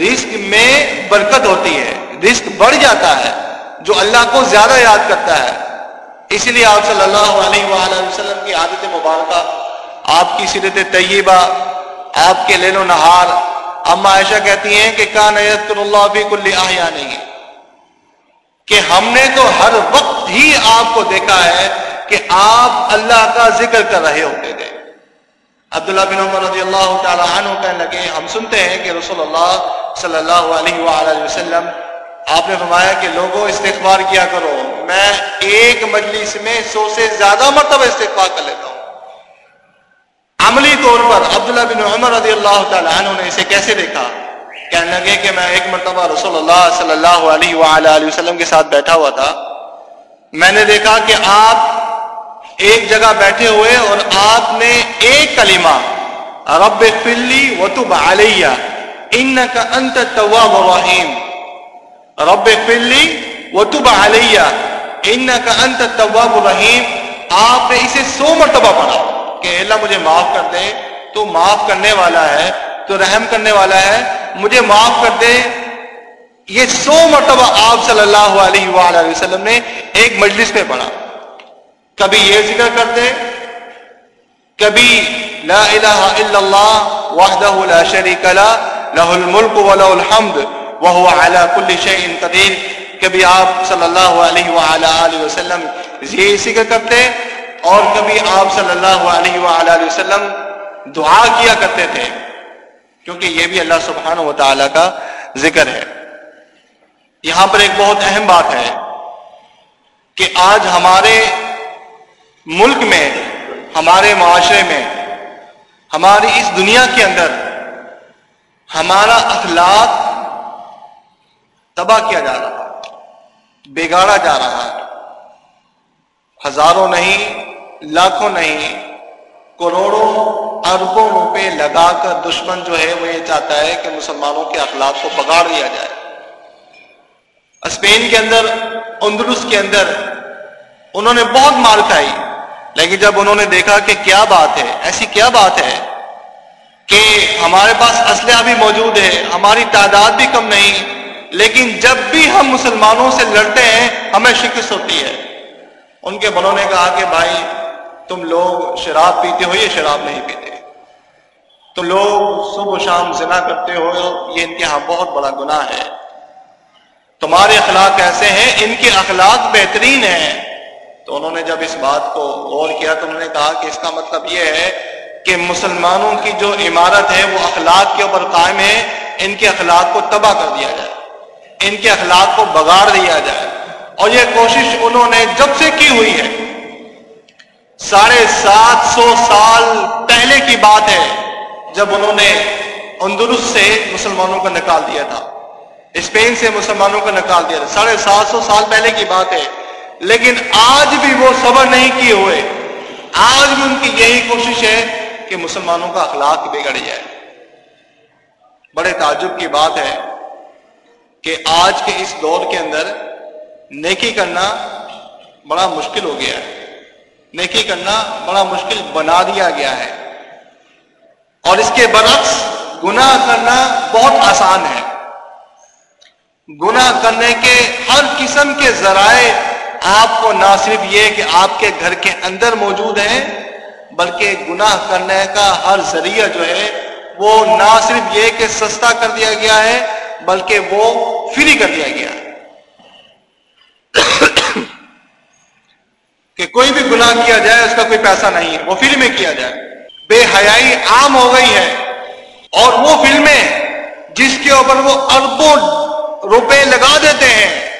رزق میں برکت ہوتی ہے، رزق بڑھ جاتا ہے، جو اللہ کو زیادہ یاد کرتا ہے۔ اس لیے آپ صلی اللہ علیہ وآلہ وسلم کی عادت مبارکہ، آپ کی سیرت طیبہ، آپ کے لین و نہار۔ اما عائشہ کہتی ہیں کہ کان اللہ فی کل نہیں کہ ہم نے تو ہر وقت ہی آپ کو دیکھا ہے کہ آپ اللہ کا ذکر کر رہے ہوتے تھے۔ عبداللہ بن عمر رضی اللہ تعالیٰ عنہ کہنے لگے، ہم سنتے ہیں کہ رسول اللہ صلی اللہ علیہ وآلہ وسلم آپ نے فرمایا کہ لوگوں استغفار کیا کرو۔ میں ایک مجلس میں سو سے زیادہ مرتبہ استغفار کر لیتا ہوں۔ عملی طور پر عبداللہ بن عمر رضی اللہ تعالیٰ عنہ نے اسے کیسے دیکھا؟ کہنے لگے کہ میں ایک مرتبہ رسول اللہ صلی اللہ علیہ وآلہ وسلم کے ساتھ بیٹھا ہوا تھا۔ میں نے دیکھا کہ آپ ایک جگہ بیٹھے ہوئے اور آپ نے ایک کلمہ، رب فلی وتب علیہ انت التواب الرحیم۔ رب فلی وتب علیہ انکا انت التواب الرحیم آپ نے اسے سو مرتبہ پڑھا۔ کہ اللہ مجھے معاف کر دے، تو معاف کرنے والا ہے، تو رحم کرنے والا ہے۔ مجھے معاف کر دے۔ یہ سو مرتبہ آپ صلی اللہ علیہ وآلہ وسلم نے ایک مجلس میں پڑھا۔ کبھی یہ ذکر کرتے، کبھی لا الہ الا اللہ وحدہ لا شریک لا، لہ الملک و الحمد۔ وہو علی کل شیء قدیر کبھی آپ صلی اللہ علیہ وآلہ وسلم یہ ذکر کرتے اور کبھی آپ صلی اللہ علیہ وآلہ وسلم دعا کیا کرتے تھے، کیونکہ یہ بھی اللہ سبحانہ و تعالی کا ذکر ہے۔ یہاں پر ایک بہت اہم بات ہے کہ آج ہمارے ملک میں، ہمارے معاشرے میں، ہماری اس دنیا کے اندر ہمارا اخلاق تباہ کیا جا رہا ہے، بگاڑا جا رہا ہے۔ ہزاروں نہیں، لاکھوں نہیں، کروڑوں، اربوں روپے لگا کر دشمن جو ہے وہ یہ چاہتا ہے کہ مسلمانوں کے اخلاق کو بگاڑ دیا جائے۔ اسپین کے اندر، اندرس کے اندر انہوں نے بہت مار کھائی، لیکن جب انہوں نے دیکھا کہ کیا بات ہے، ایسی کیا بات ہے کہ ہمارے پاس اسلحہ بھی موجود ہے، ہماری تعداد بھی کم نہیں لیکن جب بھی ہم مسلمانوں سے لڑتے ہیں، ہمیں شکست ہوتی ہے۔ ان کے بڑوں نے کہا کہ بھائی، تم لوگ شراب پیتے ہو یہ شراب نہیں پیتے؟ تو لوگ صبح و شام زنا کرتے ہو، یہ ان کے ہاں بہت بڑا گناہ ہے۔ تمہارے اخلاق ایسے ہیں، ان کے اخلاق بہترین ہیں۔ تو انہوں نے جب اس بات کو غور کیا، تو انہوں نے کہا کہ اس کا مطلب یہ ہے کہ مسلمانوں کی جو عمارت ہے، وہ اخلاق کے اوپر قائم ہے، ان کے اخلاق کو تباہ کر دیا جائے۔ ان کے اخلاق کو بگاڑ دیا جائے۔ اور یہ کوشش انہوں نے جب سے کی ہوئی ہے، ساڑھے سات سو سال پہلے کی بات ہے، جب انہوں نے اندرس سے مسلمانوں کو نکال دیا تھا۔ اسپین سے مسلمانوں کو نکال دیا تھا۔ ساڑھے سات سو سال پہلے کی بات ہے۔ لیکن آج بھی وہ صبر نہیں کیے ہوئے۔ آج بھی ان کی یہی کوشش ہے کہ مسلمانوں کا اخلاق بگڑ جائے۔ بڑے تعجب کی بات ہے۔ کہ آج کے اس دور کے اندر نیکی کرنا بڑا مشکل ہو گیا ہے۔ نیکی کرنا بڑا مشکل بنا دیا گیا ہے۔ اور اس کے برعکس گناہ کرنا بہت آسان ہے۔ گناہ کرنے کے ہر قسم کے ذرائع آپ کو نہ صرف یہ کہ آپ کے گھر کے اندر موجود ہیں، بلکہ گناہ کرنے کا ہر ذریعہ جو ہے وہ نہ صرف یہ کہ سستا کر دیا گیا ہے بلکہ وہ فری کر دیا گیا۔ کہ کوئی بھی گناہ کیا جائے، اس کا کوئی پیسہ نہیں۔ ہے وہ فلمیں کیا جائے۔ بے حیائی عام ہو گئی ہے۔ اور وہ فلمیں جس کے اوپر وہ اربوں روپے لگا دیتے ہیں،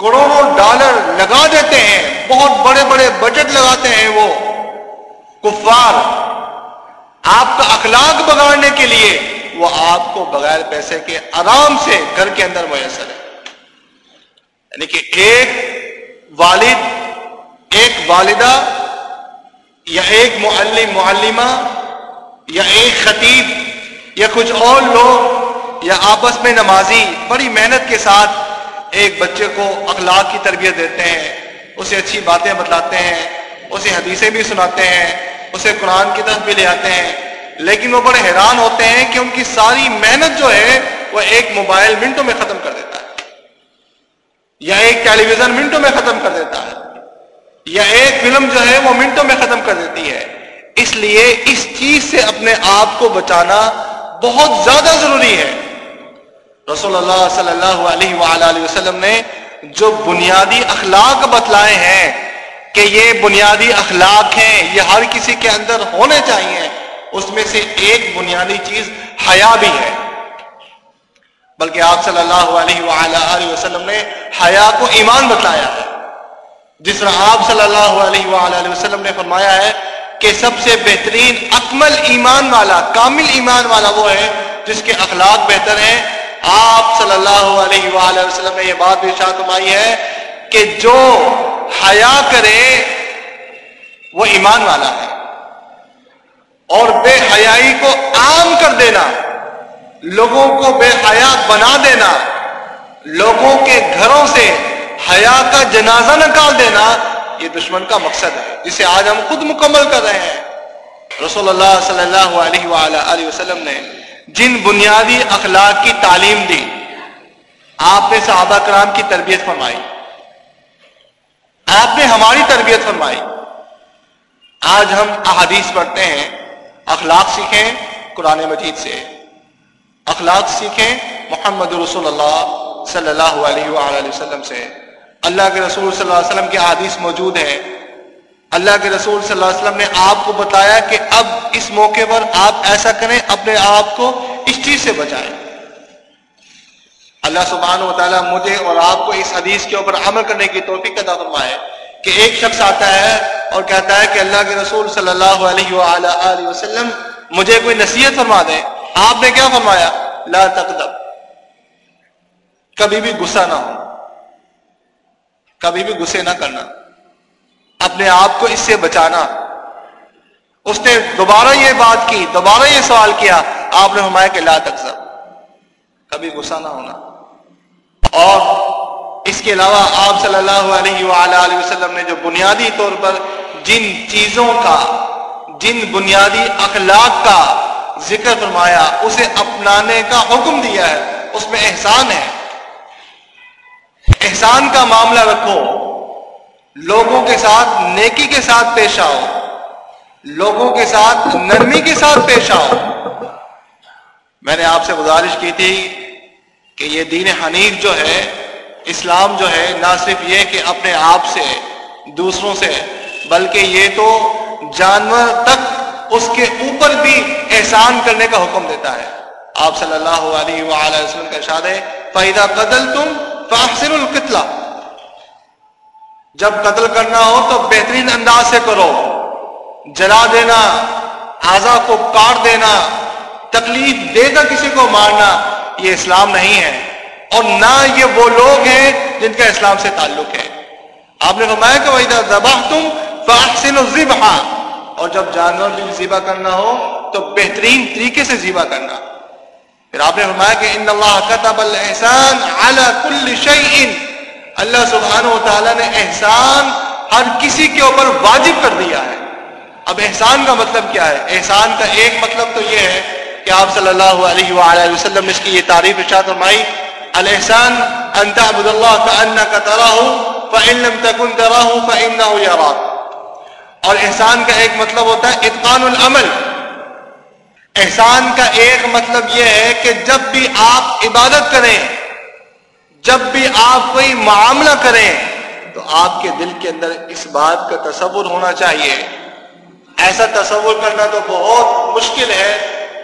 کروڑوں ڈالر لگا دیتے ہیں، بہت بڑے بڑے بجٹ لگاتے ہیں وہ۔ کفار، آپ کا اخلاق بگاڑنے کے لیے وہ آپ کو بغیر پیسے کے آرام سے گھر کے اندر میسر ہے۔ یعنی کہ ایک والد، ایک والدہ یا ایک معلم، معلمہ یا ایک خطیب یا کچھ اور لوگ یا آپس میں نمازی، بڑی محنت کے ساتھ ایک بچے کو اخلاق کی تربیت دیتے ہیں، اسے اچھی باتیں بتلاتے ہیں، اسے حدیثیں بھی سناتے ہیں، اسے قرآن کی طرف بھی لے آتے ہیں۔ لیکن وہ بڑے حیران ہوتے ہیں کہ ان کی ساری محنت جو ہے وہ ایک موبائل منٹوں میں ختم کر دیتا ہے، یا ایک ٹیلی ویژن منٹوں میں ختم کر دیتا ہے، یا ایک فلم جو ہے وہ منٹوں میں ختم کر دیتی ہے۔ اس لیے اس چیز سے اپنے آپ کو بچانا بہت زیادہ ضروری ہے۔ رسول اللہ صلی اللہ علیہ وآلہ وسلم نے جو بنیادی اخلاق بتلائے ہیں کہ یہ بنیادی اخلاق ہیں، یہ ہر کسی کے اندر ہونے چاہیے۔ اس میں سے ایک بنیادی چیز حیا بھی ہے۔ بلکہ آپ صلی اللہ علیہ وآلہ وسلم نے حیا کو ایمان بتلایا ہے۔ جس طرح آپ صلی اللہ علیہ وآلہ وسلم نے فرمایا ہے کہ سب سے بہترین اکمل ایمان والا، کامل ایمان والا وہ ہے جس کے اخلاق بہتر ہیں۔ آپ صلی اللہ علیہ وآلہ وسلم نے یہ بات بھی شاہ فرمائی ہے کہ جو حیا کرے وہ ایمان والا ہے۔ اور بے حیائی کو عام کر دینا، لوگوں کو بے حیا بنا دینا، لوگوں کے گھروں سے حیا کا جنازہ نکال دینا، یہ دشمن کا مقصد ہے، جسے آج ہم خود مکمل کر رہے ہیں۔ رسول اللہ صلی اللہ علیہ وآلہ وسلم نے جن بنیادی اخلاق کی تعلیم دی، آپ نے صحابہ کرام کی تربیت فرمائی۔ آپ نے ہماری تربیت فرمائی۔ آج ہم احادیث پڑھتے ہیں۔ اخلاق سیکھیں قرآن مجید سے۔ اخلاق سیکھیں محمد رسول اللہ صلی اللہ علیہ وآلہ وسلم سے۔ اللہ کے رسول صلی اللہ علیہ وسلم کی حادیث موجود ہے۔ اللہ کے رسول صلی اللہ علیہ وسلم نے آپ کو بتایا کہ اب اس موقع پر آپ ایسا کریں، اپنے آپ کو اس چیز سے بچائیں۔ اللہ سبحانہ و تعالیٰ مجھے اور آپ کو اس حدیث کے اوپر عمل کرنے کی توفیق ادا فرمائے۔ کہ ایک شخص آتا ہے اور کہتا ہے کہ اللہ کے رسول صلی اللہ علیہ وآلہ وسلم مجھے کوئی نصیحت فرما دے۔ آپ نے کیا فرمایا؟ لا تقدم۔ کبھی بھی غصہ نہ ہو۔ کبھی بھی غصے نہ کرنا۔ اپنے آپ کو اس سے بچانا۔ اس نے دوبارہ یہ بات کی، دوبارہ یہ سوال کیا۔ آپ نے فرمایا کہ لا تقزب کبھی غصہ نہ ہونا۔ اور اس کے علاوہ آپ صلی اللہ علیہ وآلہ وسلم نے جو بنیادی طور پر جن چیزوں کا، جن بنیادی اخلاق کا ذکر فرمایا، اسے اپنانے کا حکم دیا ہے، اس میں احسان ہے۔ احسان کا معاملہ رکھو، لوگوں کے ساتھ نیکی کے ساتھ پیش آؤ، لوگوں کے ساتھ نرمی کے ساتھ پیش آؤ۔ میں نے آپ سے گزارش کی تھی کہ یہ دین حنیف جو ہے اسلام جو ہے، نہ صرف یہ کہ اپنے آپ سے، دوسروں سے، بلکہ یہ تو جانور تک اس کے اوپر بھی احسان کرنے کا حکم دیتا ہے۔ آپ صلی اللہ علیہ وآلہ وسلم کا ارشاد ہے فائدہ قدل تم فاحسن جب قتل کرنا ہو تو بہترین انداز سے کرو۔ جلا دینا آزا کو کاٹ دینا، تکلیف دے کر کسی کو مارنا، یہ اسلام نہیں ہے۔ اور نہ یہ وہ لوگ ہیں جن کا اسلام سے تعلق ہے۔ آپ نے فرمایا کہ وہی دبا تم فاحسن الزبہ اور جب جانور بھی ذبح کرنا ہو تو بہترین طریقے سے ذبح کرنا۔ پھر آپ نے فرمایا کہ ان اللہ کتب الاحسان علی کل شیء اللہ سبحانہ و تعالی نے احسان ہر کسی کے اوپر واجب کر دیا ہے۔ اب احسان کا مطلب کیا ہے؟ احسان کا ایک مطلب تو یہ ہے کہ آپ صلی اللہ علیہ وآلہ وسلم نے اس کی یہ تعریف ارشاد فرمائی۔ الاحسان ان تعبد اللہ کانک تراہ فان لم تکن تراہ فانه یراک اور احسان کا ایک مطلب ہوتا ہے اتقان العمل. احسان کا ایک مطلب یہ ہے کہ جب بھی آپ عبادت کریں، جب بھی آپ کوئی معاملہ کریں، تو آپ کے دل کے اندر اس بات کا تصور ہونا چاہیے۔ ایسا تصور کرنا تو بہت مشکل ہے،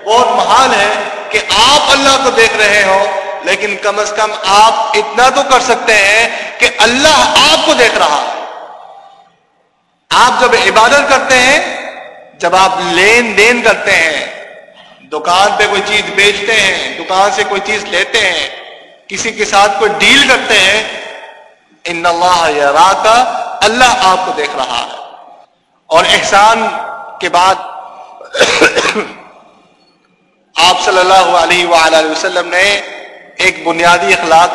بہت محال ہے کہ آپ اللہ کو دیکھ رہے ہو لیکن کم از کم آپ اتنا تو کر سکتے ہیں کہ اللہ آپ کو دیکھ رہا ہے۔ آپ جب عبادت کرتے ہیں، جب آپ لین دین کرتے ہیں، دکان پہ کوئی چیز بیچتے ہیں، دکان سے کوئی چیز لیتے ہیں، کسی کے ساتھ کوئی ڈیل کرتے ہیں، ان اللہ یا کا اللہ آپ کو دیکھ رہا ہے۔ اور احسان کے بعد آپ صلی اللہ علیہ وآلہ وسلم نے ایک بنیادی اخلاق،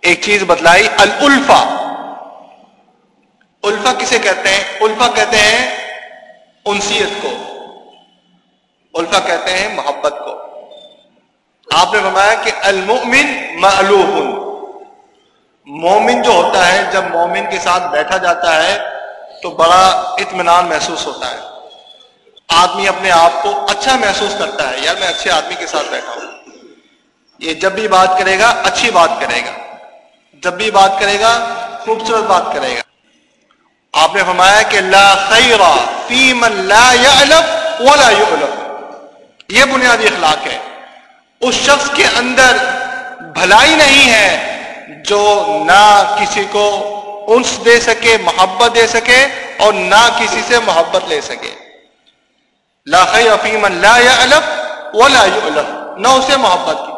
ایک چیز بتلائی الفا الفا کسے کہتے ہیں؟ الفا کہتے ہیں انسیت کو۔ الفا کہتے ہیں محبت کو۔ آپ نے فرمایا کہ المؤمن معلوم مومن جو ہوتا ہے، جب مومن کے ساتھ بیٹھا جاتا ہے، تو بڑا اطمینان محسوس ہوتا ہے۔ آدمی اپنے آپ کو اچھا محسوس کرتا ہے، یار میں اچھے آدمی کے ساتھ بیٹھا ہوں۔ یہ جب بھی بات کرے گا، اچھی بات کرے گا۔ جب بھی بات کرے گا، خوبصورت بات کرے گا۔ آپ نے فرمایا کہ لا خیر فی من لا يعلم ولا يعلم یہ بنیادی اخلاق ہے۔ اس شخص کے اندر بھلائی نہیں ہے جو نہ کسی کو انس دے سکے، محبت دے سکے اور نہ کسی سے محبت لے سکے۔ لا خیر فی من لا يعلم ولا يعلم نہ اسے محبت کی۔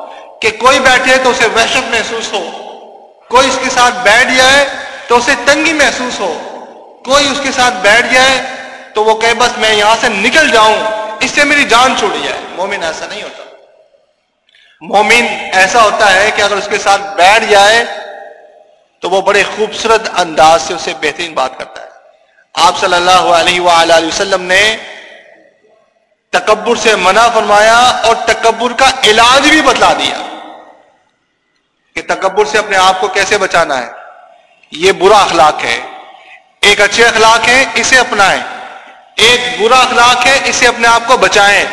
کہ کوئی بیٹھے تو اسے وحشت محسوس ہو، کوئی اس کے ساتھ بیٹھ جائے تو اسے تنگی محسوس ہو، کوئی اس کے ساتھ بیٹھ جائے تو وہ کہ بس میں یہاں سے نکل جاؤں، اس سے میری جان چھوڑ جائے۔ مومن ایسا نہیں ہوتا۔ مومن ایسا ہوتا ہے کہ اگر اس کے ساتھ بیٹھ جائے تو وہ بڑے خوبصورت انداز سے اسے بہترین بات کرتا ہے۔ آپ صلی اللہ علیہ وآلہ وسلم نے تکبر سے منع فرمایا اور تکبر کا علاج بھی بتلا دیا۔ کہ تکبر سے اپنے آپ کو کیسے بچانا ہے؟ یہ برا اخلاق ہے۔ ایک اچھے اخلاق ہے اسے اپنائیں۔ ایک برا اخلاق ہے، اسے اپنے آپ کو بچائیں۔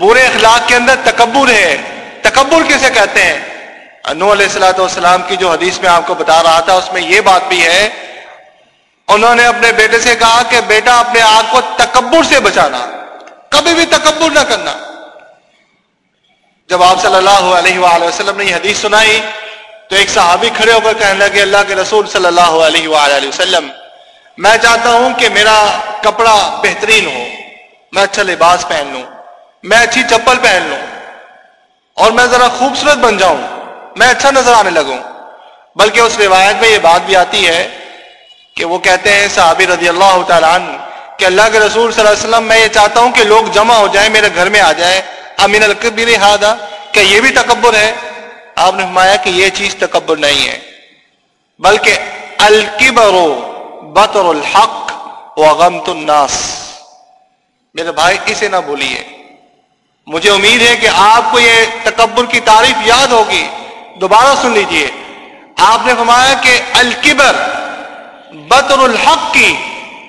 برے اخلاق کے اندر تکبر ہے۔ تکبر کیسے کہتے ہیں؟ انو علیہ السلاۃ والسلام کی جو حدیث میں آپ کو بتا رہا تھا، اس میں یہ بات بھی ہے۔ انہوں نے اپنے بیٹے سے کہا کہ بیٹا، اپنے آپ کو تکبر سے بچانا۔ کبھی بھی تکبر نہ کرنا۔ جب آپ صلی اللہ علیہ وآلہ وسلم نے یہ حدیث سنائی تو ایک صحابی کھڑے ہو کر کہنے لگے، اللہ کے رسول صلی اللہ علیہ وآلہ وسلم، میں چاہتا ہوں کہ میرا کپڑا بہترین ہو، میں اچھا لباس پہن لوں، میں اچھی چپل پہن لوں اور میں ذرا خوبصورت بن جاؤں، میں اچھا نظر آنے لگوں۔ بلکہ اس روایت میں یہ بات بھی آتی ہے کہ وہ کہتے ہیں، صحابی رضی اللہ تعالیٰ عنہ، کہ اللہ کے رسول صلی اللہ علیہ وسلم، میں یہ چاہتا ہوں کہ لوگ جمع ہو جائیں، میرے گھر میں آ جائیں امین القبر ہادا کہ یہ بھی تکبر ہے۔ آپ نے فرمایا کہ یہ چیز تکبر نہیں ہے، بلکہ الکبر بطر الحق وغمت الناس۔ میرے بھائی، اسے نہ بھولیے۔ مجھے امید ہے کہ آپ کو یہ تکبر کی تعریف یاد ہوگی۔ دوبارہ سن لیجیے۔ آپ نے فرمایا کہ الکبر بطر الحق کی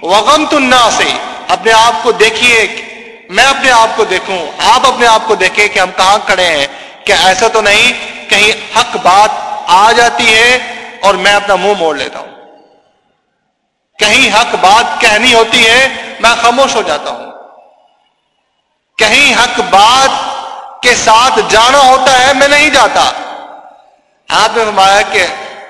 وغمت الناس۔ اپنے آپ کو دیکھیے میں اپنے آپ کو دیکھوں، آپ اپنے آپ کو دیکھیں کہ ہم کہاں کھڑے ہیں، کہ ایسا تو نہیں، کہیں حق بات آ جاتی ہے اور میں اپنا منہ موڑ لیتا ہوں۔ کہیں حق بات کہنی ہوتی ہے، میں خاموش ہو جاتا ہوں۔ کہیں حق بات کے ساتھ جانا ہوتا ہے، میں نہیں جاتا۔ آپ نے فرمایا کہ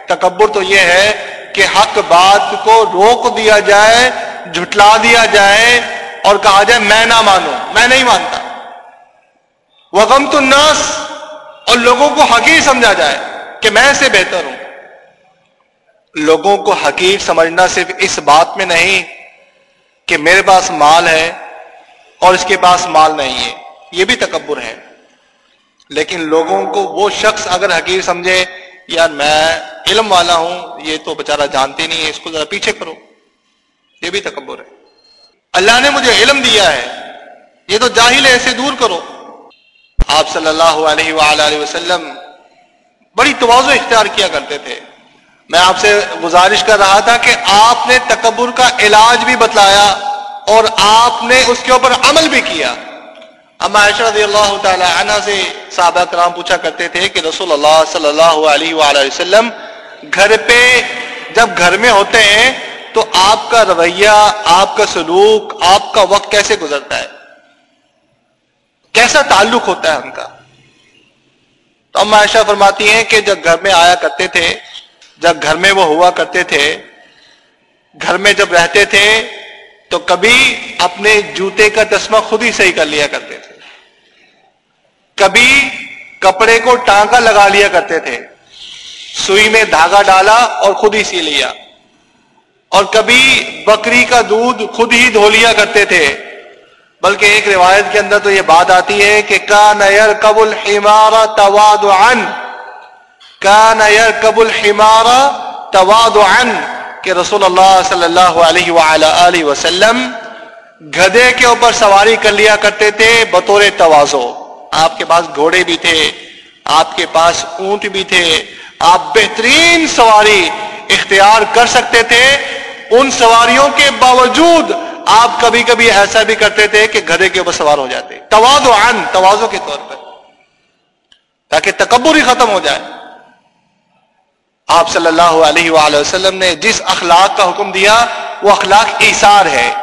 تکبر تو یہ ہے کہ حق بات کو روک دیا جائے، جھٹلا دیا جائے اور کہا جائے میں نہ مانوں، میں نہیں مانتا۔ وہ غم تو نس اور لوگوں کو حقیر سمجھا جائے کہ میں سے بہتر ہوں۔ لوگوں کو حقیر سمجھنا صرف اس بات میں نہیں کہ میرے پاس مال ہے اور اس کے پاس مال نہیں ہے، یہ بھی تکبر ہے۔ لیکن لوگوں کو وہ شخص اگر حقیر سمجھے، یار میں علم والا ہوں، یہ تو بےچارا جانتے نہیں ہے اس کو ذرا پیچھے کرو۔ یہ بھی تکبر ہے۔ اللہ نے مجھے علم دیا ہے۔ یہ تو جاہل ہے اسے دور کرو۔ آپ صلی اللہ علیہ وآلہ وسلم بڑی توازو اختیار کیا کرتے تھے۔ میں آپ سے گزارش کر رہا تھا کہ آپ نے تکبر کا علاج بھی بتلایا اور آپ نے اس کے اوپر عمل بھی کیا۔ اما عائشہ رضی اللہ تعالی عنہ سے صحابہ کرام پوچھا کرتے تھے کہ رسول اللہ صلی اللہ علیہ وآلہ وسلم گھر پہ جب گھر میں ہوتے ہیں تو آپ کا رویہ، آپ کا سلوک، آپ کا وقت کیسے گزرتا ہے؟ کیسا تعلق ہوتا ہے ان کا؟ تو ہم عائشہ فرماتی ہیں کہ جب گھر میں آیا کرتے تھے، جب گھر میں وہ ہوا کرتے تھے، گھر میں جب رہتے تھے، تو کبھی اپنے جوتے کا تسمہ خود ہی صحیح کر لیا کرتے تھے۔ کبھی کپڑے کو ٹانکا لگا لیا کرتے تھے، سوئی میں دھاگا ڈالا اور خود ہی سی لیا۔ اور کبھی بکری کا دودھ خود ہی دھو لیا کرتے تھے۔ بلکہ ایک روایت کے اندر تو یہ بات آتی ہے کہ کا نیر قبل ہمارا تواد کا نیر قبل ہمارا تواد کہ رسول اللہ صلی اللہ علیہ وآلہ وسلم گدے کے اوپر سواری کر لیا کرتے تھے بطور توازو آپ کے پاس گھوڑے بھی تھے، آپ کے پاس اونٹ بھی تھے، آپ بہترین سواری اختیار کر سکتے تھے۔ ان سواریوں کے باوجود آپ کبھی کبھی ایسا بھی کرتے تھے کہ گدے کے اوپر سوار ہو جاتے۔ توازو عن، توازو کے طور پر۔ تاکہ تکبر ہی ختم ہو جائے۔ آپ صلی اللہ علیہ وآلہ وسلم نے جس اخلاق کا حکم دیا، وہ اخلاق ایسار ہے۔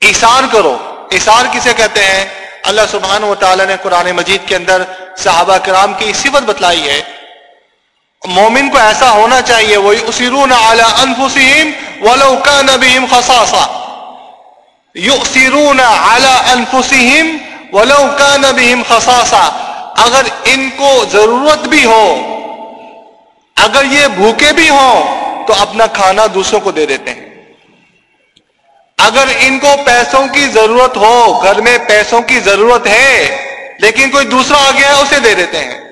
ایسار کرو۔ ایسار کسے کہتے ہیں؟ اللہ سبحان و تعالیٰ نے قرآن مجید کے اندر صحابہ کرام کی صفت بتلائی ہے۔ مومن کو ایسا ہونا چاہیے، وہی اسرون اعلی انفسم ولو كان بهم خصاصہ یؤثرون على انفسهم ولو كان بهم خصاصہ اگر ان کو ضرورت بھی ہو، اگر یہ بھوکے بھی ہوں، تو اپنا کھانا دوسروں کو دے دیتے ہیں۔ اگر ان کو پیسوں کی ضرورت ہو، گھر میں پیسوں کی ضرورت ہے، لیکن کوئی دوسرا آ گیا ہے، اسے دے دیتے ہیں۔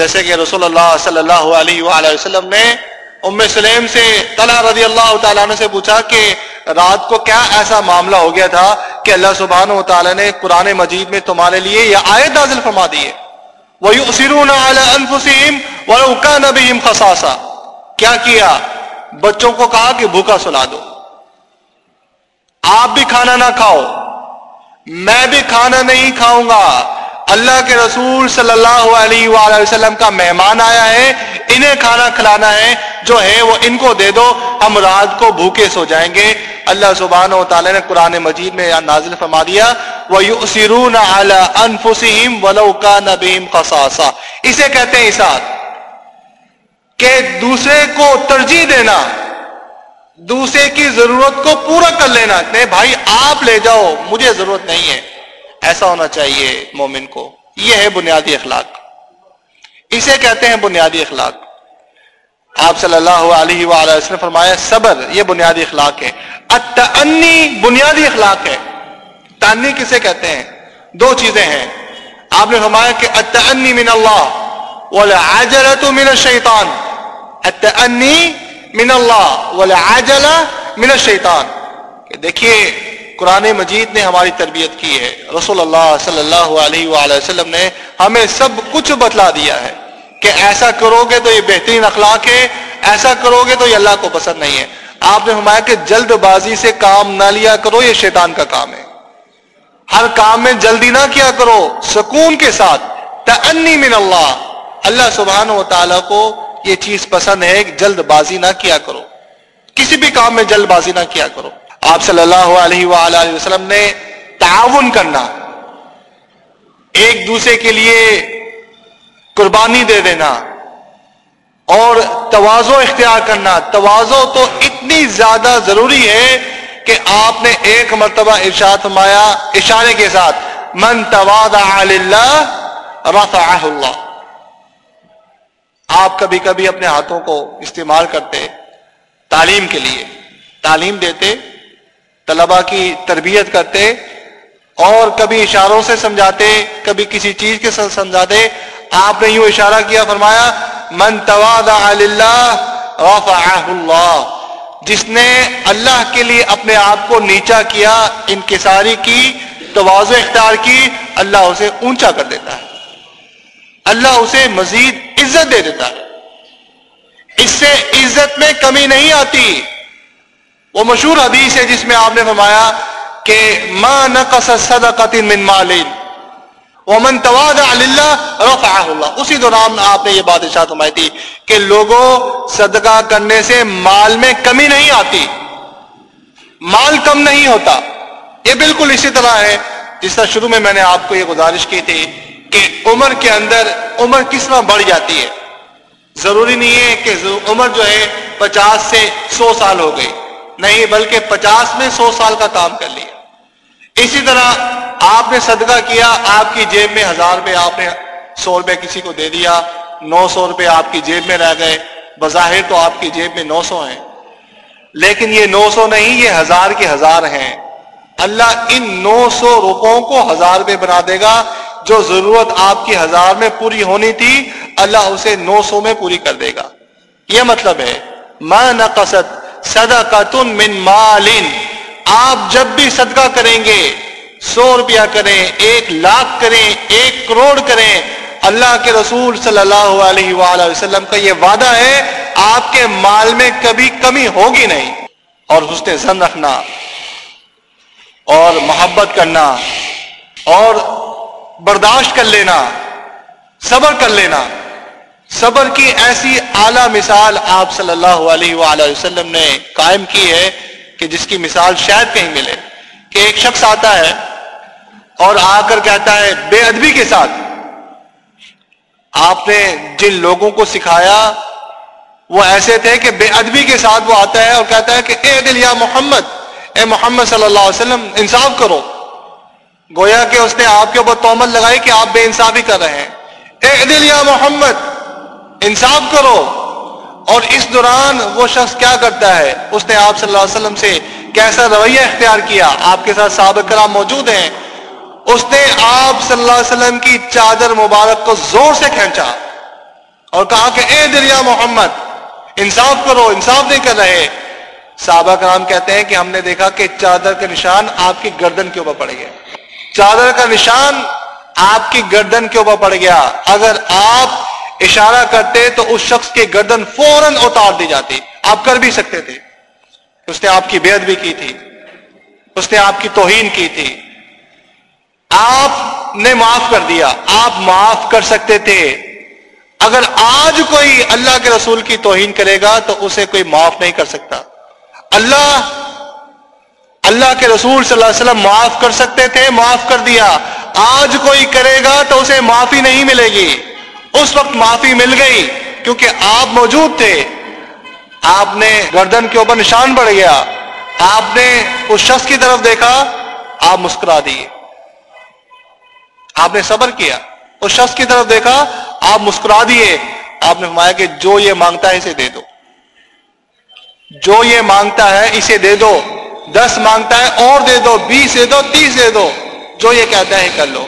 جیسے کہ رسول اللہ صلی اللہ علیہ وآلہ وسلم نے ام سلیم سے طلحہ رضی اللہ تعالیٰ نے سے پوچھا کہ رات کو کیا ایسا معاملہ ہو گیا تھا کہ اللہ سبحانہ و تعالیٰ نے قرآن مجید میں تمہارے لیے یہ آیت نازل فرما دیے وَيُؤْثِرُونَ عَلَىٰ أَنفُسِهِمْ وَلَوْ كَانَ بِهِمْ خَصَاصًا۔ کیا کیا؟ بچوں کو کہا کہ بھوکا سلا دو۔ آپ بھی کھانا نہ کھاؤ۔ میں بھی کھانا نہیں کھاؤں گا۔ اللہ کے رسول صلی اللہ علیہ وآلہ وسلم کا مہمان آیا ہے، انہیں کھانا کھلانا ہے، جو ہے وہ ان کو دے دو، ہم رات کو بھوکے سو جائیں گے۔ اللہ سبحانہ و تعالی نے قرآن مجید میں نازل فرما دیا۔ وَيُؤْثِرُونَ عَلَىٰ أَنفُسِهِمْ وَلَوْ كَانَ بِهِمْ قَصَاصًا۔ اسے کہتے ہیں اسات کہ دوسرے کو ترجیح دینا، دوسرے کی ضرورت کو پورا کر لینا، کہ بھائی آپ لے جاؤ، مجھے ضرورت نہیں ہے۔ ایسا ہونا چاہیے مومن کو۔ یہ ہے بنیادی اخلاق۔ اسے کہتے ہیں بنیادی اخلاق۔ آپ صلی اللہ علیہ وآلہ وسلم نے فرمایا، صبر، یہ بنیادی اخلاق ہے۔ اتنی بنیادی اخلاق ہے۔ تانی کسے کہتے ہیں؟ دو چیزیں ہیں۔ آپ نے فرمایا کہ اتنی من اللہ والعجلت من الشیطان۔ اتنی من اللہ والعجل من الشیطان۔ کہ دیکھیے قرآن مجید نے ہماری تربیت کی ہے۔ رسول اللہ صلی اللہ علیہ وآلہ وسلم نے ہمیں سب کچھ بتلا دیا ہے کہ ایسا کرو گے تو یہ بہترین اخلاق ہے ایسا کرو گے تو یہ اللہ کو پسند نہیں ہے آپ نے فرمایا کہ جلد بازی سے کام نہ لیا کرو، یہ شیطان کا کام ہے۔ ہر کام میں جلدی نہ کیا کرو، سکون کے ساتھ۔ تعنی من اللہ۔ اللہ سبحانہ و تعالیٰ کو یہ چیز پسند ہے کہ جلد بازی نہ کیا کرو۔ کسی بھی کام میں جلد بازی نہ کیا کرو۔ آپ صلی اللہ علیہ وآلہ وسلم نے تعاون کرنا، ایک دوسرے کے لیے قربانی دے دینا اور توازو اختیار کرنا۔ توازو تو اتنی زیادہ ضروری ہے کہ آپ نے ایک مرتبہ ارشاد فرمایا اشارے کے ساتھ، من اللہ رفعہ اللہ. آپ کبھی کبھی اپنے ہاتھوں کو استعمال کرتے تعلیم کے لیے، تعلیم دیتے طلبا کی تربیت کرتے اور کبھی اشاروں سے سمجھاتے، کبھی کسی چیز کے ساتھ سمجھاتے۔ آپ نے یوں اشارہ کیا، فرمایا، من اللہ اللہ جس نے اللہ کے لیے اپنے آپ کو نیچا کیا، انکساری کی توازو اختیار کی، اللہ اسے اونچا کر دیتا ہے۔ اللہ اسے مزید عزت دے دیتا ہے۔ اس سے عزت میں کمی نہیں آتی۔ وہ مشہور حدیث ہے جس میں آپ نے فرمایا کہ ما نقص صدقت من مالین ومن تواضع للہ رفعہ اللہ اسی دوران آپ نے یہ بات ارشاد فرمائی تھی کہ لوگوں صدقہ کرنے سے مال میں کمی نہیں آتی، مال کم نہیں ہوتا۔ یہ بالکل اسی طرح ہے جس طرح شروع میں میں نے آپ کو یہ گزارش کی تھی کہ عمر کے اندر عمر کس طرح بڑھ جاتی ہے۔ ضروری نہیں ہے کہ عمر جو ہے پچاس سے سو سال ہو گئی نہیں، بلکہ پچاس میں سو سال کا کام کر لیا۔ اسی طرح آپ نے صدقہ کیا، آپ کی جیب میں ہزار روپے آپ نے سو روپے کسی کو دے دیا، نو سو روپے آپ کی جیب میں رہ گئے۔ بظاہر تو آپ کی جیب میں نو سو ہیں۔ لیکن یہ نو سو نہیں، یہ ہزار کے ہزار ہیں۔ اللہ ان نو سو روپوں کو ہزار روپے بنا دے گا، جو ضرورت آپ کی ہزار میں پوری ہونی تھی، اللہ اسے نو سو میں پوری کر دے گا۔ یہ مطلب ہے، ما نقصت صدقۃ من مال۔ آپ جب بھی صدقہ کریں گے، سو روپیہ کریں، ایک لاکھ کریں، ایک کروڑ کریں۔ اللہ کے رسول صلی اللہ علیہ وآلہ وسلم کا یہ وعدہ ہے، آپ کے مال میں کبھی کمی ہوگی نہیں۔ اور حسن زن رکھنا، اور محبت کرنا، اور برداشت کر لینا، صبر کر لینا۔ صبر کی ایسی اعلی مثال آپ صلی اللہ علیہ وآلہ وسلم نے قائم کی ہے کہ جس کی مثال شاید کہیں ملے کہ ایک شخص آتا ہے اور آ کر کہتا ہے، بے ادبی کے ساتھ، آپ نے جن لوگوں کو سکھایا، وہ ایسے تھے کہ بے ادبی کے ساتھ وہ آتا ہے اور کہتا ہے کہ، اے دل یا محمد، اے محمد صلی اللہ علیہ وسلم، انصاف کرو۔ گویا کہ اس نے آپ کے اوپر تومت لگائی کہ آپ بے انصافی کر رہے ہیں۔ اے دل یا محمد انصاف کرو اور اس دوران وہ شخص کیا کرتا ہے؟ اس نے آپ صلی اللہ علیہ وسلم سے کیسا رویہ اختیار کیا؟ آپ کے ساتھ صحابہ کرام موجود ہیں۔ اس نے آپ صلی اللہ علیہ وسلم کی چادر مبارک کو زور سے کھینچا اور کہا کہ اے دریا محمد، انصاف کرو، انصاف نہیں کر رہے۔ صحابہ کرام کہتے ہیں کہ ہم نے دیکھا کہ چادر کا نشان آپ کی گردن کے اوپر پڑ گیا چادر کا نشان آپ کی گردن کے اوپر پڑ گیا۔ اگر آپ اشارہ کرتے تو اس شخص کی گردن فوراً اتار دی جاتی۔ آپ کر بھی سکتے تھے۔ اس نے آپ کی بےد بھی کی تھی۔ اس نے آپ کی توہین کی تھی۔ آپ نے معاف کر دیا۔ آپ معاف کر سکتے تھے۔ اگر آج کوئی اللہ کے رسول کی توہین کرے گا تو اسے کوئی معاف نہیں کر سکتا۔ اللہ اللہ کے رسول صلی اللہ علیہ وسلم معاف کر سکتے تھے، معاف کر دیا۔ آج کوئی کرے گا تو اسے معافی نہیں ملے گی۔ اس وقت معافی مل گئی کیونکہ آپ موجود تھے۔ آپ نے گردن کے اوپر نشان پڑ گیا۔ آپ نے اس شخص کی طرف دیکھا، آپ مسکرا دیے۔ آپ نے صبر کیا۔ اس شخص کی طرف دیکھا، آپ مسکرا دیے۔ آپ نے فرمایا کہ جو یہ مانگتا ہے اسے دے دو۔ جو یہ مانگتا ہے اسے دے دو۔ دس مانگتا ہے، اور دے دو۔ بیس دے دو، تیس دے دو۔ جو یہ کہتا ہے کر لو۔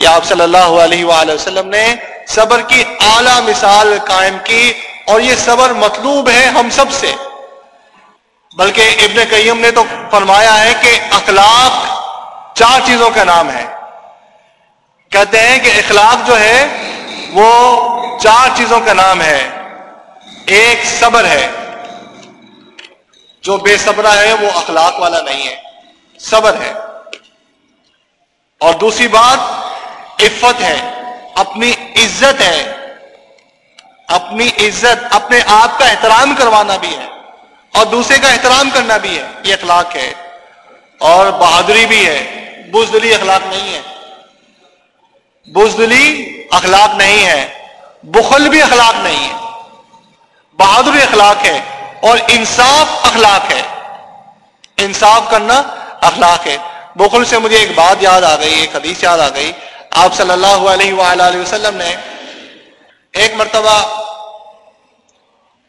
یہ آپ صلی اللہ علیہ وآلہ وسلم نے صبر کی اعلی مثال قائم کی اور یہ صبر مطلوب ہے ہم سب سے۔ بلکہ ابن قیم نے تو فرمایا ہے کہ اخلاق چار چیزوں کا نام ہے۔ کہتے ہیں کہ اخلاق جو ہے وہ چار چیزوں کا نام ہے۔ ایک صبر ہے۔ جو بے صبرا ہے وہ اخلاق والا نہیں ہے۔ صبر ہے۔ اور دوسری بات عفت ہے۔ اپنی عزت ہے۔ اپنی عزت، اپنے آپ کا احترام کروانا بھی ہے اور دوسرے کا احترام کرنا بھی ہے۔ یہ اخلاق ہے۔ اور بہادری بھی ہے۔ بزدلی اخلاق نہیں ہے۔ بزدلی اخلاق نہیں ہے۔ بخل بھی اخلاق نہیں ہے۔ بہادری اخلاق ہے۔ اور انصاف اخلاق ہے۔ انصاف کرنا اخلاق ہے۔ بخل سے مجھے ایک بات یاد آ گئی، ایک حدیث یاد آ گئی۔ آپ صلی اللہ علیہ وآلہ وسلم نے ایک مرتبہ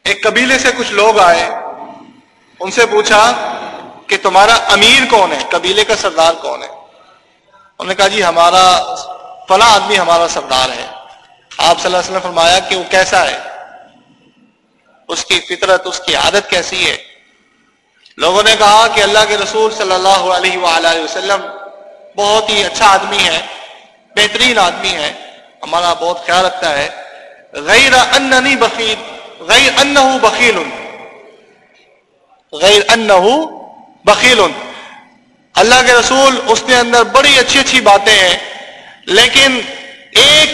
ایک قبیلے سے کچھ لوگ آئے، ان سے پوچھا کہ تمہارا امیر کون ہے؟ قبیلے کا سردار کون ہے؟ انہوں نے کہا جی ہمارا فلاں آدمی ہمارا سردار ہے۔ آپ صلی اللہ علیہ وسلم فرمایا کہ وہ کیسا ہے؟ اس کی فطرت، اس کی عادت کیسی ہے؟ لوگوں نے کہا کہ اللہ کے رسول صلی اللہ علیہ وآلہ وسلم بہت ہی اچھا آدمی ہے۔ بہترین آدمی ہے۔ ہمارا بہت خیال رکھتا ہے۔ غیر اننی بخیل، غیر انہ بخیل غیر انہ بخیل اللہ کے رسول اس کے اندر بڑی اچھی اچھی باتیں ہیں، لیکن ایک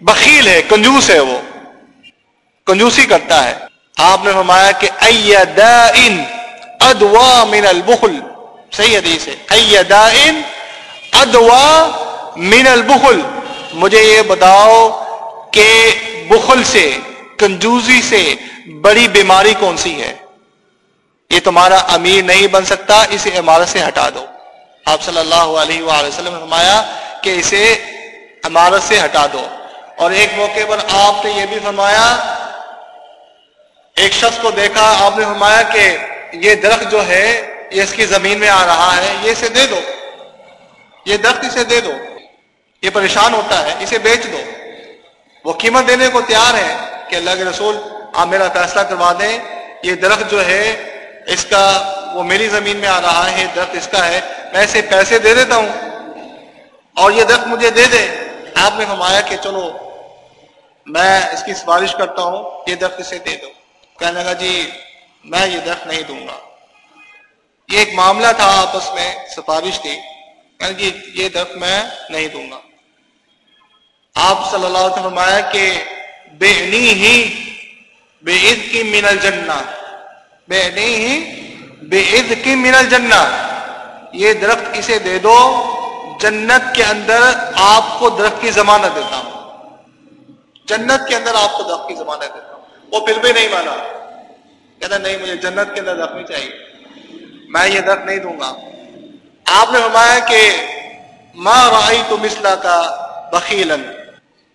بخیل ہے، کنجوس ہے وہ۔ کنجوسی کرتا ہے۔ آپ نے فرمایا کہ ادوا من البخل۔ صحیح حدیث ہے۔ ادوا من البخل، مجھے یہ بتاؤ کہ بخل سے کنجوزی سے بڑی بیماری کون سی ہے؟ یہ تمہارا امیر نہیں بن سکتا، اسے عمارت سے ہٹا دو۔ آپ صلی اللہ علیہ وآلہ وسلم نے فرمایا کہ اسے عمارت سے ہٹا دو۔ اور ایک موقع پر آپ نے یہ بھی فرمایا، ایک شخص کو دیکھا، آپ نے فرمایا کہ یہ درخت جو ہے، یہ اس کی زمین میں آ رہا ہے، یہ اسے دے دو۔ یہ درخت اسے دے دو۔ یہ پریشان ہوتا ہے، اسے بیچ دو۔ وہ قیمت دینے کو تیار ہے کہ اللہ کے رسول، آپ میرا فیصلہ کروا دیں۔ یہ درخت جو ہے، اس کا وہ میری زمین میں آ رہا ہے، درخت اس کا ہے۔ میں اسے پیسے دے دیتا ہوں۔ اور یہ درخت مجھے دے دے۔ آپ نے فرمایا کہ چلو، میں اس کی سفارش کرتا ہوں، یہ درخت اسے دے دو۔ کہنے لگا جی میں یہ درخت نہیں دوں گا۔ یہ ایک معاملہ تھا آپس میں، سفارش تھی۔ کہ جی یہ درخت میں نہیں دوں گا۔ آپ صلی اللہ علیہ وسلم فرمایا کہ بے نی ہی بے عید کی من الجنہ بے نی ہی بے عید کی من الجنہ۔ یہ درخت اسے دے دو، جنت کے اندر آپ کو درخت کی ضمانت دیتا ہوں۔ جنت کے اندر آپ کو درخت کی ضمانت دیتا ہوں۔ وہ پھر بھی نہیں مانا۔ کہتا نہیں، مجھے جنت کے اندر درخت نہیں چاہیے۔ میں یہ درخت نہیں دوں گا۔ آپ نے فرمایا کہ ماں رائی تو مسلا کا بخیلن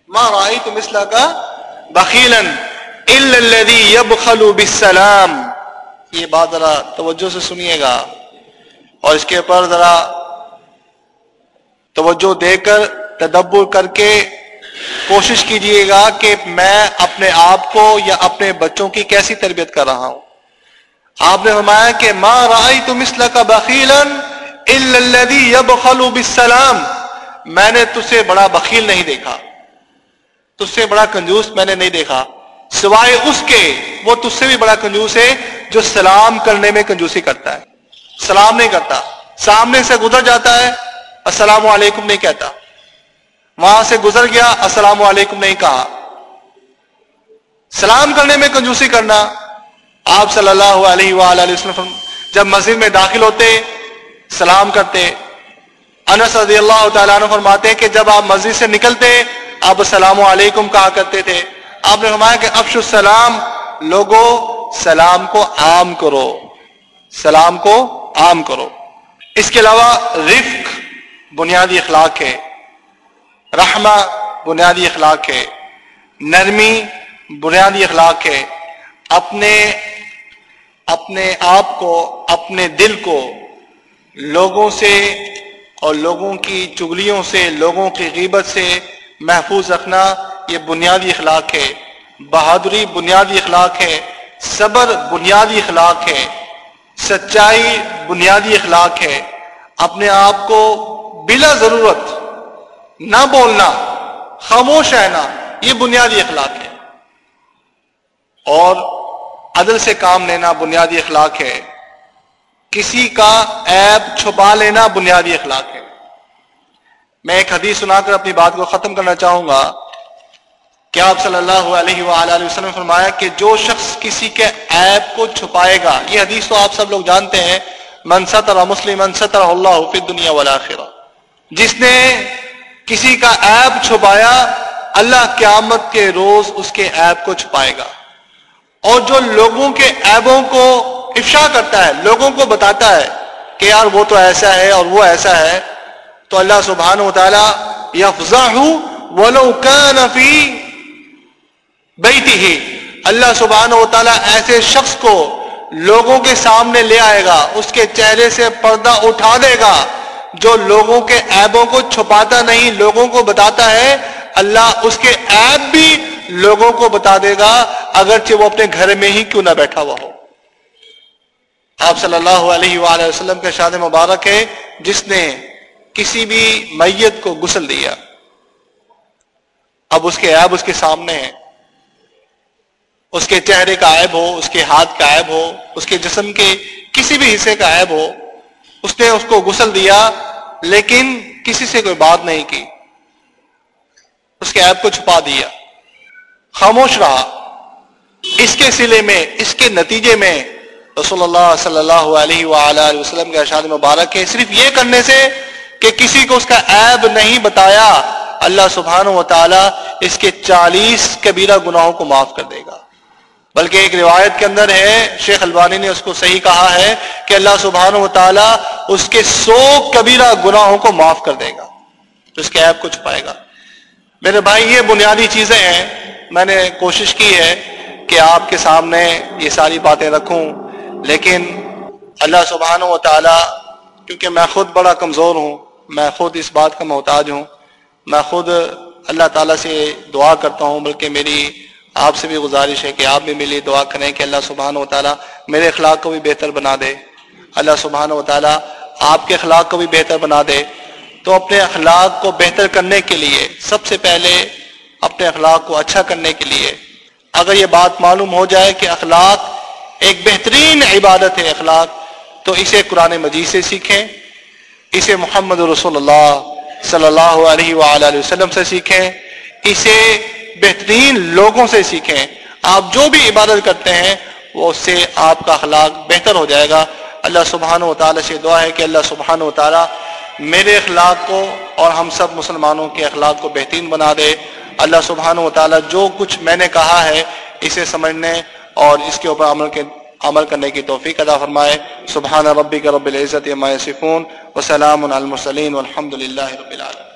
ماں رائی تو مسلا کا بخیلن بالسلام. یہ بات ذرا توجہ سے سنیے گا اور اس کے اوپر ذرا توجہ دے کر تدبر کر کے کوشش کیجیے گا کہ میں اپنے آپ کو یا اپنے بچوں کی کیسی تربیت کر رہا ہوں۔ آپ نے فرمایا کہ ماں رائی تو مسل کا بخیلن بالسلام۔ میں نے تجھے بڑا بخیل نہیں دیکھا۔ تج سے بڑا کنجوس میں نے نہیں دیکھا۔ سوائے اس کے، وہ تج سے بھی بڑا کنجوس ہے جو سلام کرنے میں کنجوسی کرتا ہے۔ سلام نہیں کرتا، سامنے سے گزر جاتا ہے، السلام علیکم نہیں کہتا۔ وہاں سے گزر گیا، السلام علیکم نہیں کہا۔ سلام کرنے میں کنجوسی کرنا۔ آپ صلی اللہ علیہ وآلہ وسلم جب مسجد میں داخل ہوتے، سلام کرتے۔ انس رضی اللہ تعالیٰ عنہ فرماتے کہ جب آپ مسجد سے نکلتے آپ السلام علیکم کہا کرتے تھے۔ آپ نے فرمایا کہ افش السلام لوگوں سلام کو عام کرو۔ سلام کو عام کرو۔ اس کے علاوہ رفق بنیادی اخلاق ہے۔ رحمہ بنیادی اخلاق ہے۔ نرمی بنیادی اخلاق ہے۔ اپنے اپنے آپ کو، اپنے دل کو لوگوں سے اور لوگوں کی چگلیوں سے، لوگوں کی غیبت سے محفوظ رکھنا یہ بنیادی اخلاق ہے۔ بہادری بنیادی اخلاق ہے۔ صبر بنیادی اخلاق ہے۔ سچائی بنیادی اخلاق ہے۔ اپنے آپ کو بلا ضرورت نہ بولنا، خاموش رہنا، یہ بنیادی اخلاق ہے۔ اور عدل سے کام لینا بنیادی اخلاق ہے۔ کسی کا عیب چھپا لینا بنیادی اخلاق ہے۔ میں ایک حدیث سنا کر اپنی بات کو ختم کرنا چاہوں گا۔ کہ آپ صلی اللہ علیہ وآلہ وسلم فرمایا کہ جو شخص کسی کے عیب کو چھپائے گا، یہ حدیث تو آپ سب لوگ جانتے ہیں منصت اور مسلم منصت اللہ فی دنیا والا جس نے کسی کا عیب چھپایا، اللہ قیامت کے روز اس کے عیب کو چھپائے گا۔ اور جو لوگوں کے عیبوں کو افشا کرتا ہے، لوگوں کو بتاتا ہے کہ یار وہ تو ایسا ہے اور وہ ایسا ہے تو اللہ سبحانہ و تعالی یفزا کان فی بیٹی ہی اللہ سبحانہ و تعالی ایسے شخص کو لوگوں کے سامنے لے آئے گا، اس کے چہرے سے پردہ اٹھا دے گا، جو لوگوں کے عیبوں کو چھپاتا نہیں، لوگوں کو بتاتا ہے، اللہ اس کے عیب بھی لوگوں کو بتا دے گا، اگرچہ وہ اپنے گھر میں ہی کیوں نہ بیٹھا ہوا ہو۔ آپ صلی اللہ علیہ وآلہ وسلم کا شاد مبارک ہے، جس نے کسی بھی میت کو گسل دیا۔ اب اس کے عیب اس کے سامنے ہیں۔ اس کے چہرے کا عیب ہو، اس کے ہاتھ کا عیب ہو، اس کے جسم کے کسی بھی حصے کا عیب ہو، اس نے اس کو گسل دیا، لیکن کسی سے کوئی بات نہیں کی۔ اس کے عیب کو چھپا دیا۔ خاموش رہا۔ اس کے سلے میں، اس کے نتیجے میں رسول اللہ صلی اللہ علیہ وآلہ وسلم کے ارشاد مبارک ہے۔ صرف یہ کرنے سے کہ کسی کو اس کا عیب نہیں بتایا، اللہ سبحانہ و تعالی اس کے چالیس کبیرہ گناہوں کو معاف کر دے گا۔ بلکہ ایک روایت کے اندر ہے، شیخ البانی نے اس کو صحیح کہا ہے کہ اللہ سبحانہ و تعالیٰ اس کے سو کبیرہ گناہوں کو معاف کر دے گا اس کے عیب کو چھپائے گا۔ میرے بھائی، یہ بنیادی چیزیں ہیں۔ میں نے کوشش کی ہے کہ آپ کے سامنے یہ ساری باتیں رکھوں، لیکن اللہ سبحانہ و تعالیٰ، کیونکہ میں خود بڑا کمزور ہوں میں خود اس بات کا محتاج ہوں۔ میں خود اللہ تعالیٰ سے دعا کرتا ہوں، بلکہ میری آپ سے بھی گزارش ہے کہ آپ بھی میری دعا کریں کہ اللہ سبحانہ و تعالیٰ میرے اخلاق کو بھی بہتر بنا دے۔ اللہ سبحانہ و تعالیٰ آپ کے اخلاق کو بھی بہتر بنا دے۔ تو اپنے اخلاق کو بہتر کرنے کے لیے، سب سے پہلے اپنے اخلاق کو اچھا کرنے کے لیے۔ اگر یہ بات معلوم ہو جائے کہ اخلاق ایک بہترین عبادت ہے اخلاق، تو اسے قرآن مجید سے سیکھیں۔ اسے محمد رسول اللہ صلی اللہ علیہ وآلہ وسلم سے سیکھیں، اسے بہترین لوگوں سے سیکھیں۔ آپ جو بھی عبادت کرتے ہیں، وہ اس سے آپ کا اخلاق بہتر ہو جائے گا۔ اللہ سبحانہ و تعالیٰ سے دعا ہے کہ اللہ سبحانہ و تعالیٰ میرے اخلاق کو اور ہم سب مسلمانوں کے اخلاق کو بہترین بنا دے۔ اللہ سبحانہ و تعالیٰ جو کچھ میں نے کہا ہے، اسے سمجھنے اور اس کے اوپر عمل کے عمل کرنے کی توفیق ادا فرمائے۔ سبحان ربی کا رب العزت صفون وسلام المسلین الحمد للہ رب العالمین۔